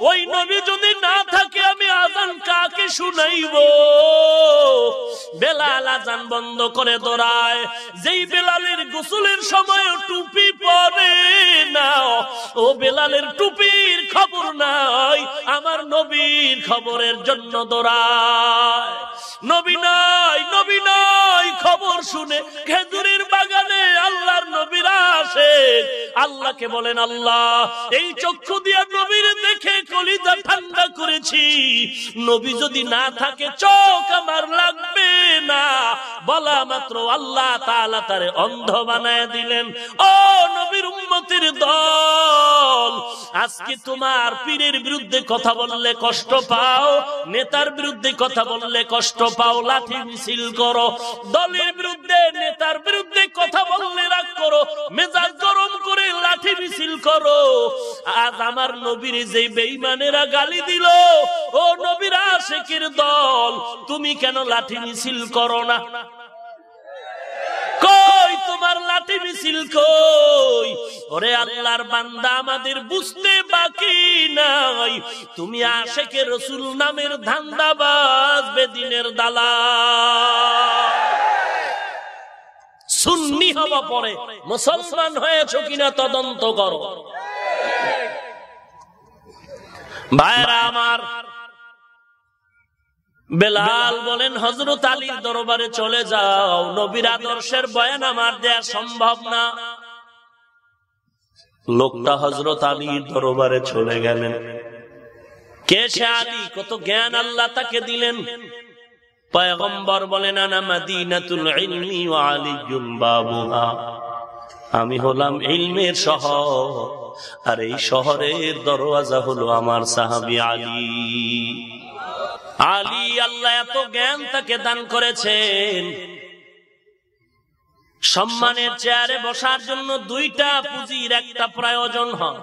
ওই নবী যদি না থাকে, আমি আজান কাকে শুনাইব? বেলাল আজান বন্ধ করে দৌড়ায়। যেই বেলালের গোসলের সময় টুপি পরে না, ও বেলালের টুপির খবর নাই। আমার নবীর খবরের জন্য দৌড়ায়। নবী নাই নবী নাই, খবর শুনে খেজুরের বাগানে আল্লাহর নবীরা আসে। আল্লাহকে বলেন, আল্লাহ, এই চক্ষু দিয়া নবীর দেখে কলিজা ঠান্ডা করেছি। নবী যদি না থাকে, চোখ আমার লাগবে না। বলা মাত্র আল্লাহ তাআলা তারে অন্ধ বানায় দিলেন। ও নবীর উম্মতের দল, আজকে তোমার পীরের বিরুদ্ধে কথা বললে কষ্ট পাও, নেতার বিরুদ্ধে কথা বললে কষ্ট পাও, লাঠি মিছিল করো, দলের বিরুদ্ধে, নেতার বিরুদ্ধে কথা বললে রাগ করো, মেজাজ গরম করে লাঠি মিছিল করো। আজ আমার নবীর যে বেইমানেরা গালি দিল, ও নবীর আশেকের দল, তুমি কেন লাঠি মিছিল করো না? কই তোমার লাঠি মিছিল কই? ওরে আল্লাহর বান্দা আমাদের বুঝতে বাকি নাই। তুমি আশেকে রসুল নামের ধান্দাবাজ, বেদিনের দালা সুন্নি হওয়া পরে। মুসলমান হয়েছ কিনা তদন্ত করো। ভাইরা আমার, বেলাল বলেন হজরত আলীর দরবারে চলে যাও। নবীর আদর্শের বয়ান আমার দেয়া সম্ভব না। লোকটা হজরত আলীর দরবারে চলে গেলেন। কে সে আলী? কত জ্ঞান আল্লাহ তাকে দিলেন। পয়গম্বর বলেন, আনা আমি হলাম ইলমের শহর, আর এই শহরের দরওয়াজা হলো আমার সাহাবী আলী। আলী আল্লাহ এত জ্ঞান তাকে দান করেছেন। সম্মানের চেয়ারে বসার জন্য দুইটা পুঁজির একটা প্রয়োজন হয়।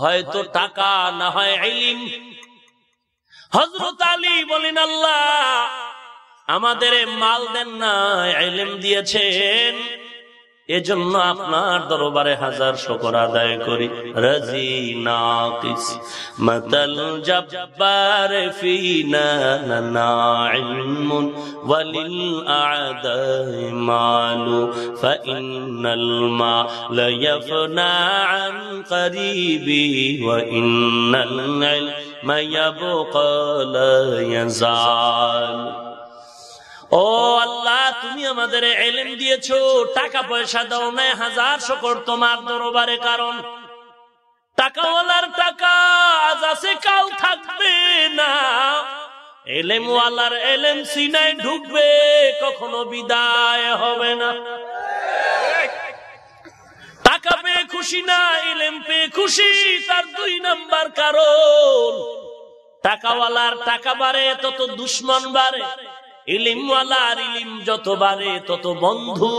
হয়তো টাকা, না হয় হজরত আলী বলেন, আল্লাহ আমাদের মাল দেন না এলেম দিয়েছেন। এজন্য আপনার দরবারে হাজার শকর আদায় করি। রাজি নাকিস, মতল ফিনা ওয়ালিল মালু ফাইন্নাল মাল ইয়াফনা আন করিবি, ওয়া ইন্নাল ইয়াবকা লা ও আল্লাহ, তুমি আমাদের এলেম দিয়েছ টাকা পয়সা দাও নাই হাজার শকর তোমার দরবারে, কারণ টাকাওয়ালার টাকা আজ আছে, কাল থাকবে না। এলেমওয়ালার এলেম সিনায় ঢুকবে, কখনো বিদায় হবে না। টাকা পেয়ে খুশি না, এলেম পেয়ে খুশি, তার দুই নাম্বার কারণ, টাকাওয়ালার টাকা বাড়ে, তত দুশ্মন বাড়ে। ইলিমওয়ালার ইলিম যত তত বন্ধু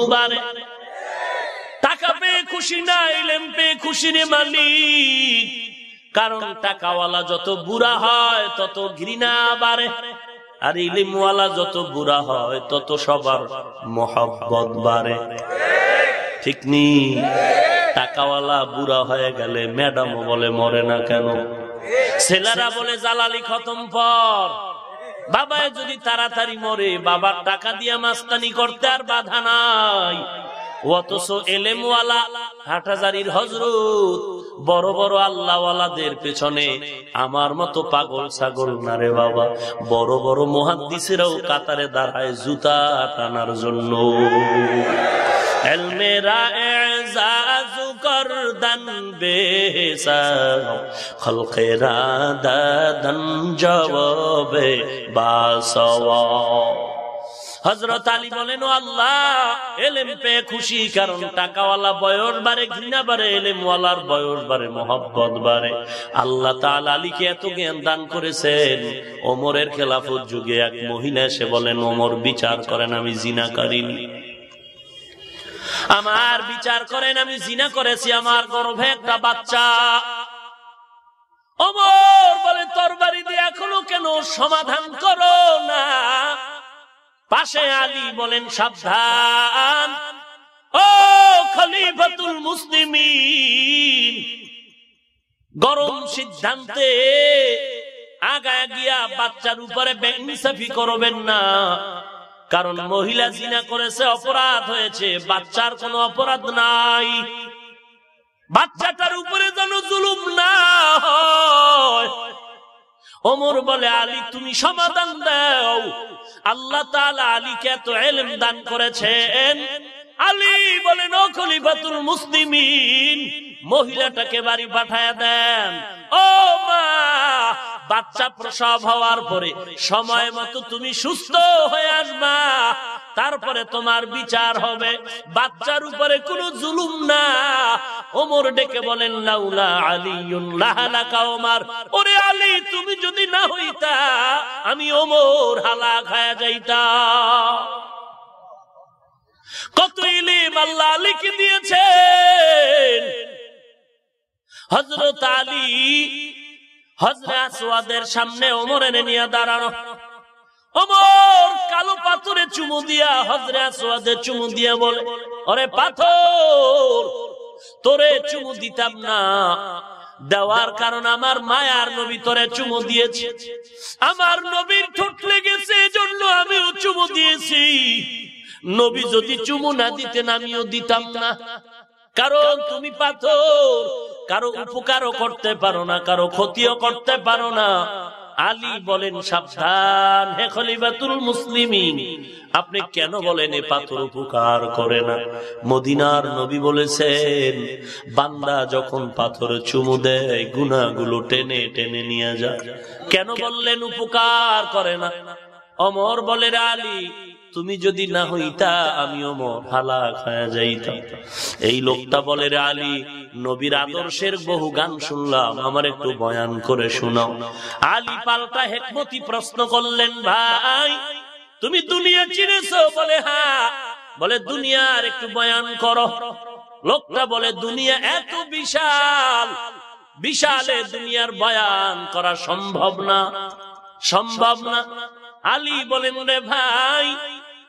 টাকা পেয়ে খুশি না, ইলেম পেয়ে খুশি রে মালিক। কারণ টাকাওয়ালা যত বুড়া হয়, তত ঘৃণা বাড়ে। আর ইলিমওয়ালা যত বুড়া হয়, তত সবার মহব্বত বাড়ে। ঠিক নি? টাকাওয়ালা বুড়া হয়ে গেলে ম্যাডামও বলে, মরে না কেন? ছেলেরা বলে, জালালি খতম পর বাবায় যদি তাড়াতাড়ি মরে, বাবার টাকা দিয়া মাস্তানি করতে আর বাধা নাই। এলেমওয়ালা হাটাজারির হজরত বড় বড় আল্লাহওয়ালাদের পেছনে আমার মতো পাগল ছাগল না রে বাবা। বড় বড় মহাদ্দিসেরাও কাতারে দাঁড়ায় জুতা টানার জন্য। এলমেরা গর্দন বেসাব দাদন জবাবে বাসওয়া হজরত আলী বলেন আল্লাহ, এলেম পেয়ে খুশি, কারণ টাকাওয়ালা বয়স বাড়ে, ঘৃণা বাড়ে, এলেমওয়ালার বয়স বাড়ে, মোহব্বত বাড়ে। আল্লাহ তাল আলীকে এত জ্ঞান দান করেছেন। ওমরের খেলাফত যুগে এক মহিলা এসে বলেন, ওমর, বিচার করেন, আমি জিনা করিনি আমার বিচার করেন, আমি জিনা করেছি, আমার গর্ভে একটা বাচ্চা। অমর বলে তরবারি দিয়ে এখনও কেন সমাধান করো না? পাশে আলী বলেন, সাবধান। ও খলিফাতুল মুসলিমিন, গরম সিদ্ধান্তে আগায় গিয়া বাচ্চার উপরে বেইনসাফি করবেন না। কারণ মহিলা জিনা করেছে, অপরাধ হয়েছে। বাচ্চার কোনো অপরাধ নাই। বাচ্চাটার উপরে যেন জুলুম না ওমর বলে, আলী, তুমি সমাধান দাও। আল্লাহ আলীকে এত এলেম দান করেছেন। আলী বলেন ও খলিফাতুল মুসলিমিন। মহিলাটাকে বাড়ি পাঠায় দেন। ও মা বাচ্চা প্রসব হওয়ার পরে সময় মতো তুমি সুস্থ হয়ে আসবা। তারপরে তোমার বিচার হবে। বাচ্চার উপরে কোনো জুলুম না। ওমর ডেকে বলেন, লাউলা আলিউল্লাহ লাকা ওমর। ওরে আলী, তুমি যদি না হইতা, আমি ওমর হালা খায়া যাইতা। কত ইলিম আল্লাহ আলীকে দিয়েছেন। হজরত আলী সোয়াদের সামনে ওমর এনে নিয়ে দাঁড়ানো। ওমর কালো পাথরে চুমু দিয়া হজরত সোয়াদের চুমু দিয়া বলে, ওরে পাথর, তোরে চুমু দিতাম না। দেওয়ার কারণ আমার মায়ার নবী তোরে চুমু দিয়েছে। আমার নবীর ঠোঁট লেগেছে, এজন্য আমিও চুমু দিয়েছি। নবী যদি চুমু না দিতেন, আমিও দিতাম না। কারণ তুমি পাথর। কারও উপকারও করতে পারো না কারও ক্ষতিও করতে পারো না। আলী বলেন সাবধান। হে খলিফাতুল মুসলিমিন। আপনি কেন বলেন এ পাথর উপকার করে না? মদিনার নবী বলেছেন বান্দা যখন পাথর চুমু দেয় গুনাগুলো টেনে টেনে নিয়ে যায় কেন বললেন উপকার করে না। অমর বলে আলী, তুমি যদি না হইতা আমি অমর হালা খায়া যাইতাম। এই লোকটা বলে আলী, নবীর আদর্শের বহু গান শুনলাম, আমার একটু বয়ান করে শোনাও। আলী পাল্টা হেকমতি প্রশ্ন করলেন, ভাই, তুমি দুনিয়া চিনেছ? বলে হ্যাঁ। বলে, দুনিয়ার একটু বয়ান করো। লোকটা বলে, দুনিয়া এত বিশাল, বিশালে দুনিয়ার বয়ান করা সম্ভব না সম্ভব না। আলী বলেন রে ভাই,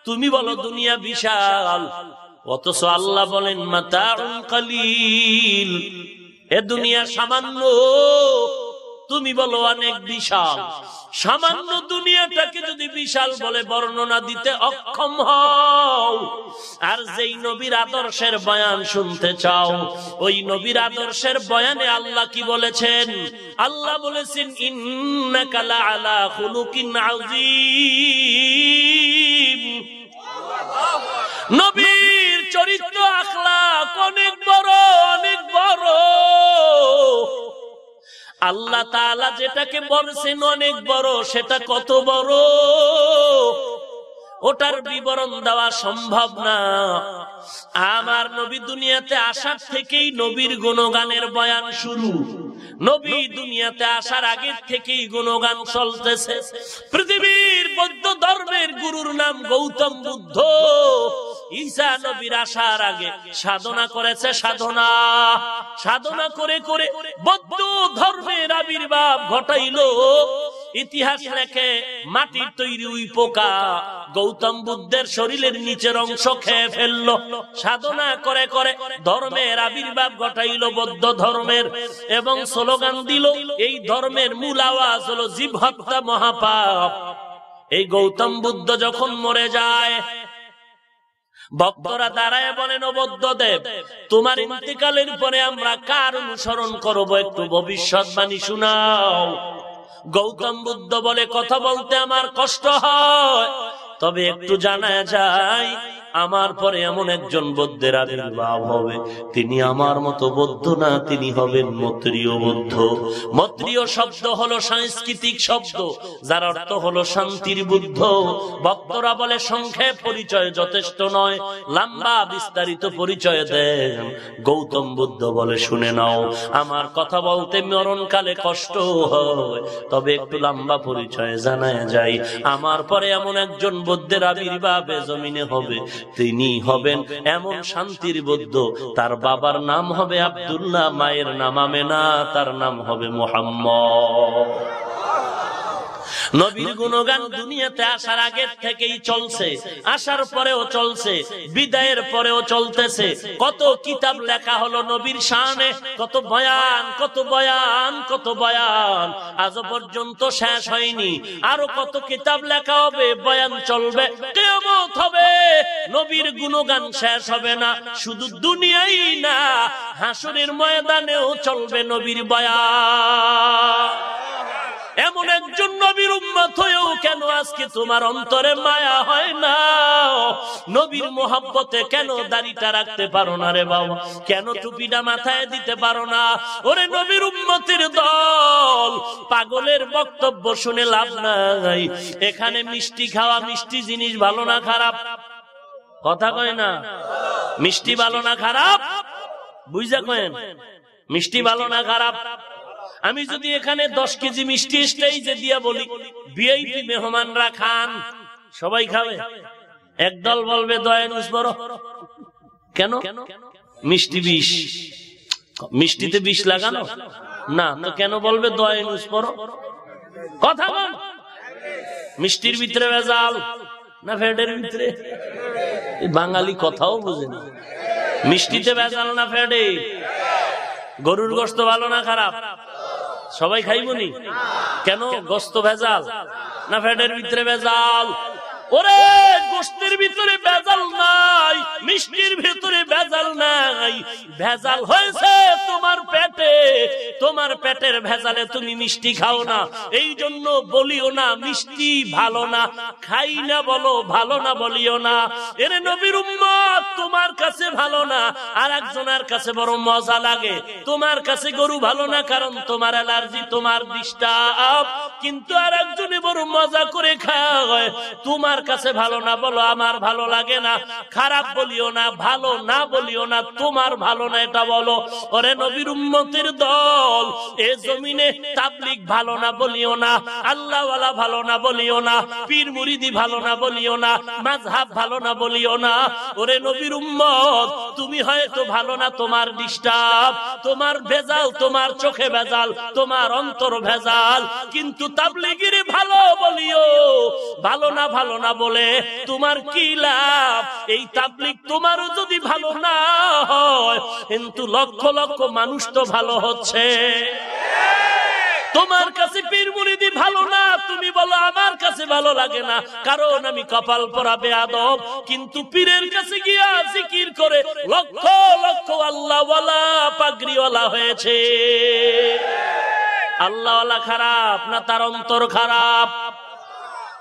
তুমি বলো দুনিয়া বিশাল। অথচ আল্লাহ বলেন মাতা কালিল। এ দুনিয়া সামান্য। তুমি বলো অনেক বিশাল। সামান্য দুনিয়াটাকে যদি বিশাল বলে বর্ণনা দিতে অক্ষম হও। আর যেই নবীর আদর্শের বয়ান শুনতে চাও, ওই নবীর আদর্শের বয়ানে আল্লাহ কি বলেছেন? আল্লাহ বলেছেন ইন্নাকালা আলা খুলুকিন আযীম। নবীর চরিত্র আখলাক অনেক বড় অনেক বড়। আল্লাহ তালা যেটাকে বলছেন অনেক বড় সেটা কত বড়? ওটার বিবরণ দেওয়া সম্ভব না। আমার নবী দুনিয়াতে আসার থেকেই নবীর গুণগানের বয়ান শুরু। নবী দুনিয়াতে আসার আগের থেকেই গুণগান চলতেছে। পৃথিবীর বৌদ্ধ ধর্মের গুরুর নাম গৌতম বুদ্ধ। ঈসা নবীর আসার আগে সাধনা করেছে সাধনা। সাধনা করে করে বৌদ্ধ ধর্মের আবির্ভাব ঘটাইল। ইতিহাস লেখে মাটির তৈরি উই পোকা। গৌতম বুদ্ধের শরীরের নিচের অংশ খেয়ে ফেলল। সাধনা করে করে ধর্মের আবির্ভাব ঘটাইল বৌদ্ধ ধর্মের এবং স্লোগান দিল, এই ধর্মের মূল আওয়াজ হলো জীব হত্যা মহাপাপ। এই গৌতম বুদ্ধ যখন মরে যায়, ভক্তরা দাঁড়ায় বলেন অবদ্ধ দেব, তোমার ইন্তিকালের পরে আমরা কার অনুসরণ করব? একটু ভবিষ্যৎবাণী শোনাও। গৌতম বুদ্ধ বলে কথা বলতে আমার কষ্ট হয়। তবে একটু জানা যায় আমার পরে এমন একজন বৌদ্ধের আবির্ভাব হবে। তিনি আমার মতো বৌদ্ধ না, তিনি হবেন মত্রীয় বৌদ্ধ। মত্রীয় শব্দ হলো সাংস্কৃতিক শব্দ, যার অর্থ হলো শান্তির বুদ্ধ। ভক্তরা বলে, সংক্ষেপ পরিচয় যথেষ্ট নয়, লম্বা বিস্তারিত পরিচয় দেন। গৌতম বুদ্ধ বলে, শুনে নাও, আমার কথা বলতে মরণকালে কষ্ট হয়, তবে একটু লম্বা পরিচয় জানায় যায়। আমার পরে এমন একজন বুদ্ধের আবির্ভাবে জমিনে হবে তিনি হবেন এমন শান্তির বুদ্ধ। তার বাবার নাম হবে আবদুল্লাহ, মায়ের নাম আমেনা, তার নাম হবে মোহাম্মদ। নবীর গুণগান দুনিয়াতে আসার আগের থেকেই চলছে। আসার পরেও চলছে, বিদায়ের পরেও চলতেছে। কত কিতাব লেখা হলো নবীর শানে, কত বয়ান কত বয়ান কত বয়ান। আজ পর্যন্ত শেষ হয়নি। আরও কত কিতাব লেখা হবে, বয়ান চলবে কেমত হবে। নবীর গুণগান শেষ হবে না, শুধু দুনিয়াই না, হাসুরের ময়দানেও চলবে নবীর বয়ান। এমন একজন নবীর উম্মত হয়েও কেন আজকে তোমার অন্তরে মায়া হয় না? নবীর মোহাব্বতে কেন দাড়িটা রাখতে পারো না রে বাবা? কেন টুপিটা মাথায় দিতে পারো না? ওরে নবীর উম্মতের দল, পাগলের বক্তব্য শুনে লাভ নাই। এখানে মিষ্টি খাওয়া মিষ্টি জিনিস ভালো না খারাপ? কথা কয় না? মিষ্টি ভালো না খারাপ? বুঝা কেন মিষ্টি ভালো না খারাপ? আমি যদি এখানে দশ কেজি মিষ্টি স্টেজে দিয়া বলি বিআইপি মেহমানরা খান, সবাই খাবে? একদল বলবে দয়ানুস বড়। কেন? মিষ্টি বিষ। মিষ্টিতে বিষ লাগানো? না, তো কেন বলবে দয়ানুস বড়? কথা বল। মিষ্টির ভিতরে ভেজাল না ফ্যাটের ভিতরে? বাঙালি কথাও বুঝে না। মিষ্টিতে ভেজাল না ফ্যাটে? গরুর গোস্ত ভালো না খারাপ? সবাই খাইবনি কেন? গোস্ত ভেজাল? না ফ্যাটের ভিতরে ভেজাল? ওরে গোস্তের ভিতরে ভেজাল নাই, মিষ্টির ভিতরে ভেজাল নাই। ভেজাল হয়েছে তোমার পেটে, তোমার পেটের ভেজালে তুমি মিষ্টি খাও না। এই জন্য বলিও না, মিষ্টি ভালো না, খাই না বলো, ভালো না বলিও না। এরে নবীর উম্মত, তোমার কাছে ভালো না আর একজনের কাছে বড় মজা লাগে। তোমার কাছে গরু ভালো না, কারণ তোমার অ্যালার্জি, তোমার ডিস্টার্ব। কিন্তু আর একজনে বড় মজা করে খাওয়া হয় তোমার কাছে ভালো না বলো আমার ভালো লাগে না খারাপ বলিও না ভালো না বলিও না তোমার ভালো না এটা বলো ওরে নবীর উম্মতের দল এ জমিনে তাবলিক ভালো না বলিও না আল্লাহওয়ালা ভালো না বলিও না পীর মুরিদি ভালো না বলিও না মাঝহাব ভালো না বলিও না ওরে নবীর উম্মত তুমি হয়তো ভালো না তোমার ডিস্টার্ব তোমার ভেজাল তোমার চোখে ভেজাল তোমার অন্তর ভেজাল কিন্তু তাবলিগিরে ভালো বলিও ভালো না ভালো না বলে, তোমার কি লাভ? এই তাবলিগ তোমারও যদি ভালো না হয়, কিন্তু লক্ষ লক্ষ মানুষ তো ভালো হচ্ছে। তোমার কাছে পীর মুরিদি ভালো না, তুমি বলো আমার কাছে ভালো লাগে না। কারণ আমি কপাল পরা বেয়াদব কিন্তু পীরের কাছে গিয়া জিকির করে লক্ষ লক্ষ আল্লাহওয়ালা, পাগড়িওয়ালা হয়েছে। আল্লাহওয়ালা খারাপ না তার অন্তর খারাপ?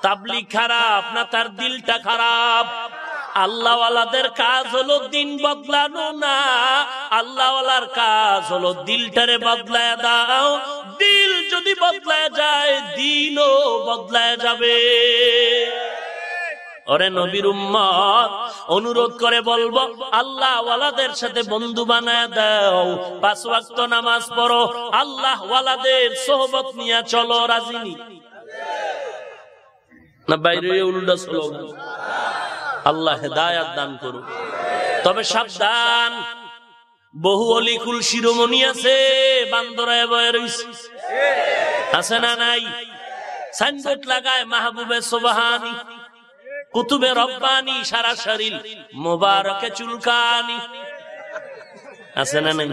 তাবলিগ খারাপ না তার দিলটা খারাপ? আল্লাহওয়ালাদের কাজ হলো দিন বদলানো না। আল্লাহওয়ালার কাজ হলো দিলটারে বদলায় দাও। দিল যদি বদলায় যায় দিনও বদলায় যাবে। ওরে নবীর উম্মত, অনুরোধ করে বলব আল্লাহ ওয়ালাদের সাথে বন্ধু বানায় দাও। পাঁচ নামাজ পড়ো আল্লাহ ওয়ালাদের সোহবত নিয়ে চলো রাজিনী না বাইরে উল্টা স্লোগান আল্লাহ হেদায়াত দান করুন তবে সাবধান। বহু অলিকুল শিরোমণি আছে, বান্দরায় বয়ে রইছে। আছে না নাই? সাইনবোর্ড লাগায় মাহবুবে সোবাহানি, কুতুবে রব্বানি, সারা শরীর মোবারকে চুলকানি। আছে না নাই?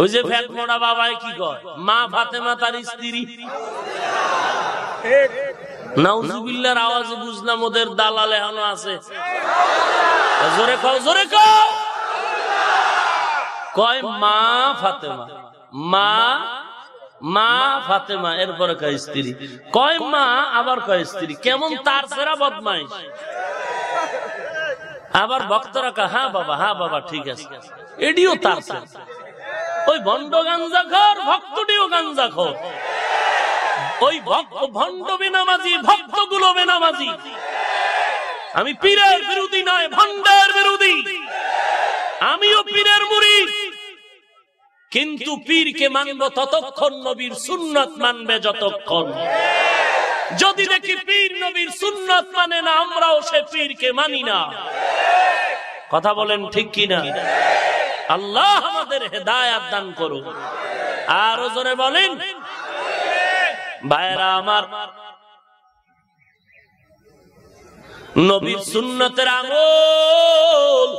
ওই যে ফ্যাট মোড়া বাবাই কি কয়? মা ফাতেমা তার স্ত্রী। নাউজুবিল্লার আওয়াজ বুঝলাম ওদের দালাল এখনও আছে। জোরে কও জোরে কও। কয়, মা ফাতেমা, মা মা ফাতেমা, এরপরে কয় স্ত্রী। কয়, মা, আবার কয় স্ত্রী। কেমন তার সেরা বদমাইশ। আবার বক্তরা কা হ্যাঁ বাবা হ্যাঁ বাবা, ঠিক আছে। এডিও তার ওই ভণ্ড গাঞ্জা খর ভক্তটিও গাঞ্জা খর ওই ভক্ত, ভণ্ড বেনামাজি, ভক্তগুলো বেনামাজি। আমি পীরের বিরোধী নয়, ভণ্ডের বিরোধী। আমিও পীরের মুড়ি কিন্তু পীরকে মানব ততক্ষণ নবীর সুন্নত মানবে যতক্ষণ। যদি দেখি পীর নবীর সুন্নত মানে না, আমরাও সে পীরকে মানি না। কথা বলেন ঠিক কিনা? আল্লাহ আমাদের হেদায়াত দান করুন আর জোরে বলেন। ভাইরা আমার নবীর সুন্নতের আমল,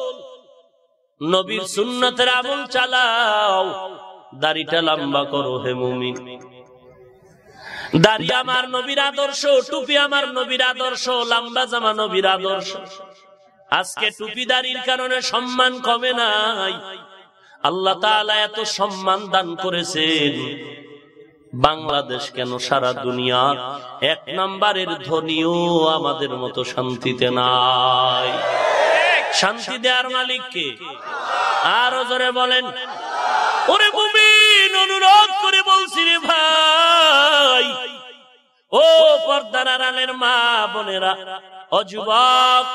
নবীর সুন্নতের আমল চালাও। দাড়িটা লম্বা করো হে মুমিন। দাড়ি আমার নবীর আদর্শ, টুপি আমার নবীর আদর্শ, লম্বা জামা নবীর আদর্শ। আজকে টুপি দাড়ির কারণে সম্মান কমে নাই। আল্লাহ তাআলা এত সম্মান দান করেছেন। বাংলাদেশ কেন সারা দুনিয়া? এক নাম্বারের ধনীও আমাদের মতো শান্তিতে নাই। শান্তি দেওয়ার মালিককে আরও জোরে বলেন। ওরে মুমিন, অনুরোধ করে বলছি রে ভাই। ও পর্দার আড়ালের মা বোনেরা অযুবক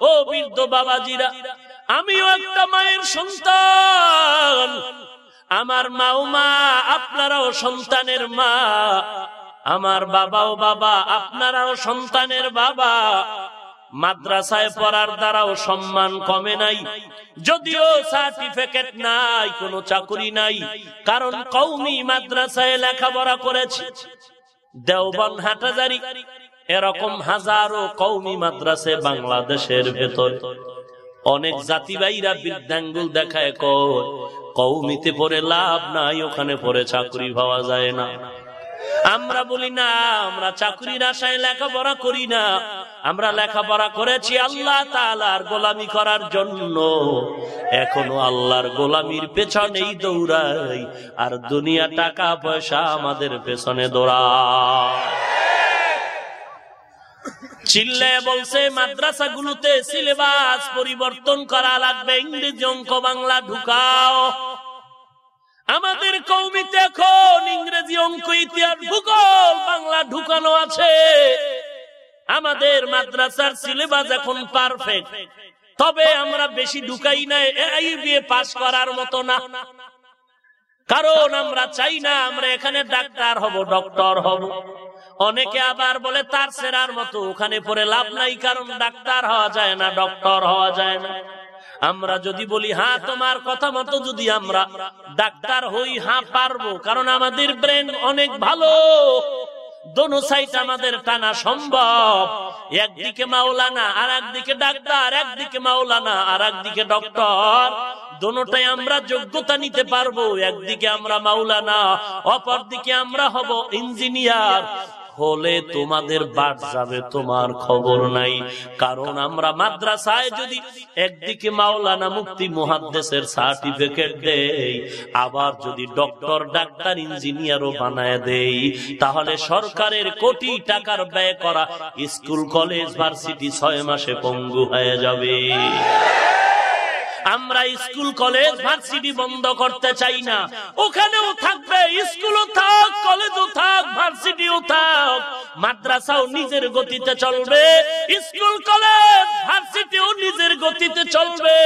ও বৃদ্ধ বাবাজিরা, আমিও একটা মায়ের সন্তান। আমার মাও মা, আপনারাও সন্তানের মা। আমার বাবাও বাবা, আপনারাও সন্তানের বাবা। মাদ্রাসায় পড়ার দ্বারাও সম্মান কমে নাই। যদিও সার্টিফিকেট নাই, কোনো চাকুরি নাই। কারণ কৌমি মাদ্রাসায় লেখাপড়া করেছে। দেওবন হাটাজারি এরকম হাজারো কৌমি মাদ্রাসে বাংলাদেশের ভেতর। অনেক জাতিবাহীরা বৃদ্ধাঙ্গুল দেখায় কয় কৌমিতে পড়ে লাভ নাই ওখানে পড়ে চাকরি পাওয়া যায় না। আমরা বলি না আমরা চাকরির আশায় লেখাপড়া করি না। আমরা লেখাপড়া করেছি আল্লাহ তালার গোলামি করার জন্য। এখনও আল্লাহর গোলামির পেছনেই দৌড়াই। আর দুনিয়া টাকা পয়সা আমাদের পেছনে দৌড়ায়। চিল্লে বলছে, মাদ্রাসাগুলোতে সিলেবাস পরিবর্তন করা লাগবে, ইংরেজি অঙ্ক বাংলা ঢুকাও। আমাদের কৌমিতে এখন ইংরেজি অঙ্ক, ইতিহাস, ভূগোল, বাংলা ঢুকানো আছে। আমাদের মাদ্রাসার সিলেবাস এখন পারফেক্ট। তবে আমরা বেশি ঢুকাই না এই বিয়ে পাশ করার মতো না। কারণ আমরা চাই না, আমরা এখানে ডাক্তার হব, ডক্টর হব। অনেকে আবার বলে, তার সেরার মতো ওখানে পড়ে লাভ নাই, কারণ ডাক্তার হওয়া যায় না, ডক্টর হওয়া যায় না। আমরা যদি বলি হ্যাঁ তোমার কথা মতো যদি আমরা ডাক্তার হই হ্যাঁ পারব, কারণ আমাদের ব্রেন অনেক ভালো। আমাদের টানা সম্ভব। একদিকে মাওলানা আর একদিকে ডাক্তার, একদিকে মাওলানা আর একদিকে ডক্টর। দোনোটাই আমরা যোগ্যতা নিতে পারব, একদিকে আমরা মাওলানা অপর দিকে আমরা হব ইঞ্জিনিয়ার। হলে তোমাদের বাদ যাবে, তোমার খবর নাই। কারণ আমরা মাদ্রাসায় যদি একদিকে মাওলানা মুক্তি মহাদ্দেশের সার্টিফিকেট দেই, আবার যদি ডক্টর, ডাক্তার, ইঞ্জিনিয়ারও বানায় দেই, তাহলে সরকারের কোটি টাকার ব্যয় করা স্কুল, কলেজ, ভার্সিটি ছয় মাসে পঙ্গু হয়ে যাবে। আমরা স্কুল, কলেজ, ভার্সিটি বন্ধ করতে চাই না। ওখানেও থাকবে, স্কুলও থাক, কলেজও থাক, ভার্সিটিও থাক। মাদ্রাসাও নিজের গতিতে চলবে, স্কুল, কলেজ, ভার্সিটিও নিজের গতিতে চলবে।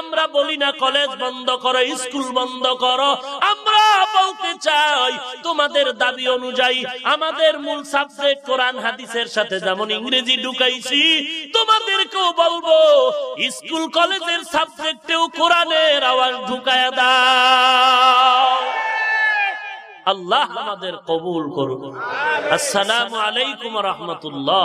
আমরা বলি না, কলেজ বন্ধ করো, স্কুল বন্ধ করো। আমরা বলতে চাই, তোমাদের দাবি অনুযায়ী আমাদের মূল সাবজেক্ট কোরআন, হাদিসের সাথে যেমন ইংরেজি ঢুকাইছি, তোমাদেরকেও বলব, স্কুল, কলেজের সাবজেক্টেও কোরআনের আওয়াজ ঢুকায় দাও। আল্লাহ আমাদের কবুল করুন। আসসালামু আলাইকুম রহমতুল্লাহ।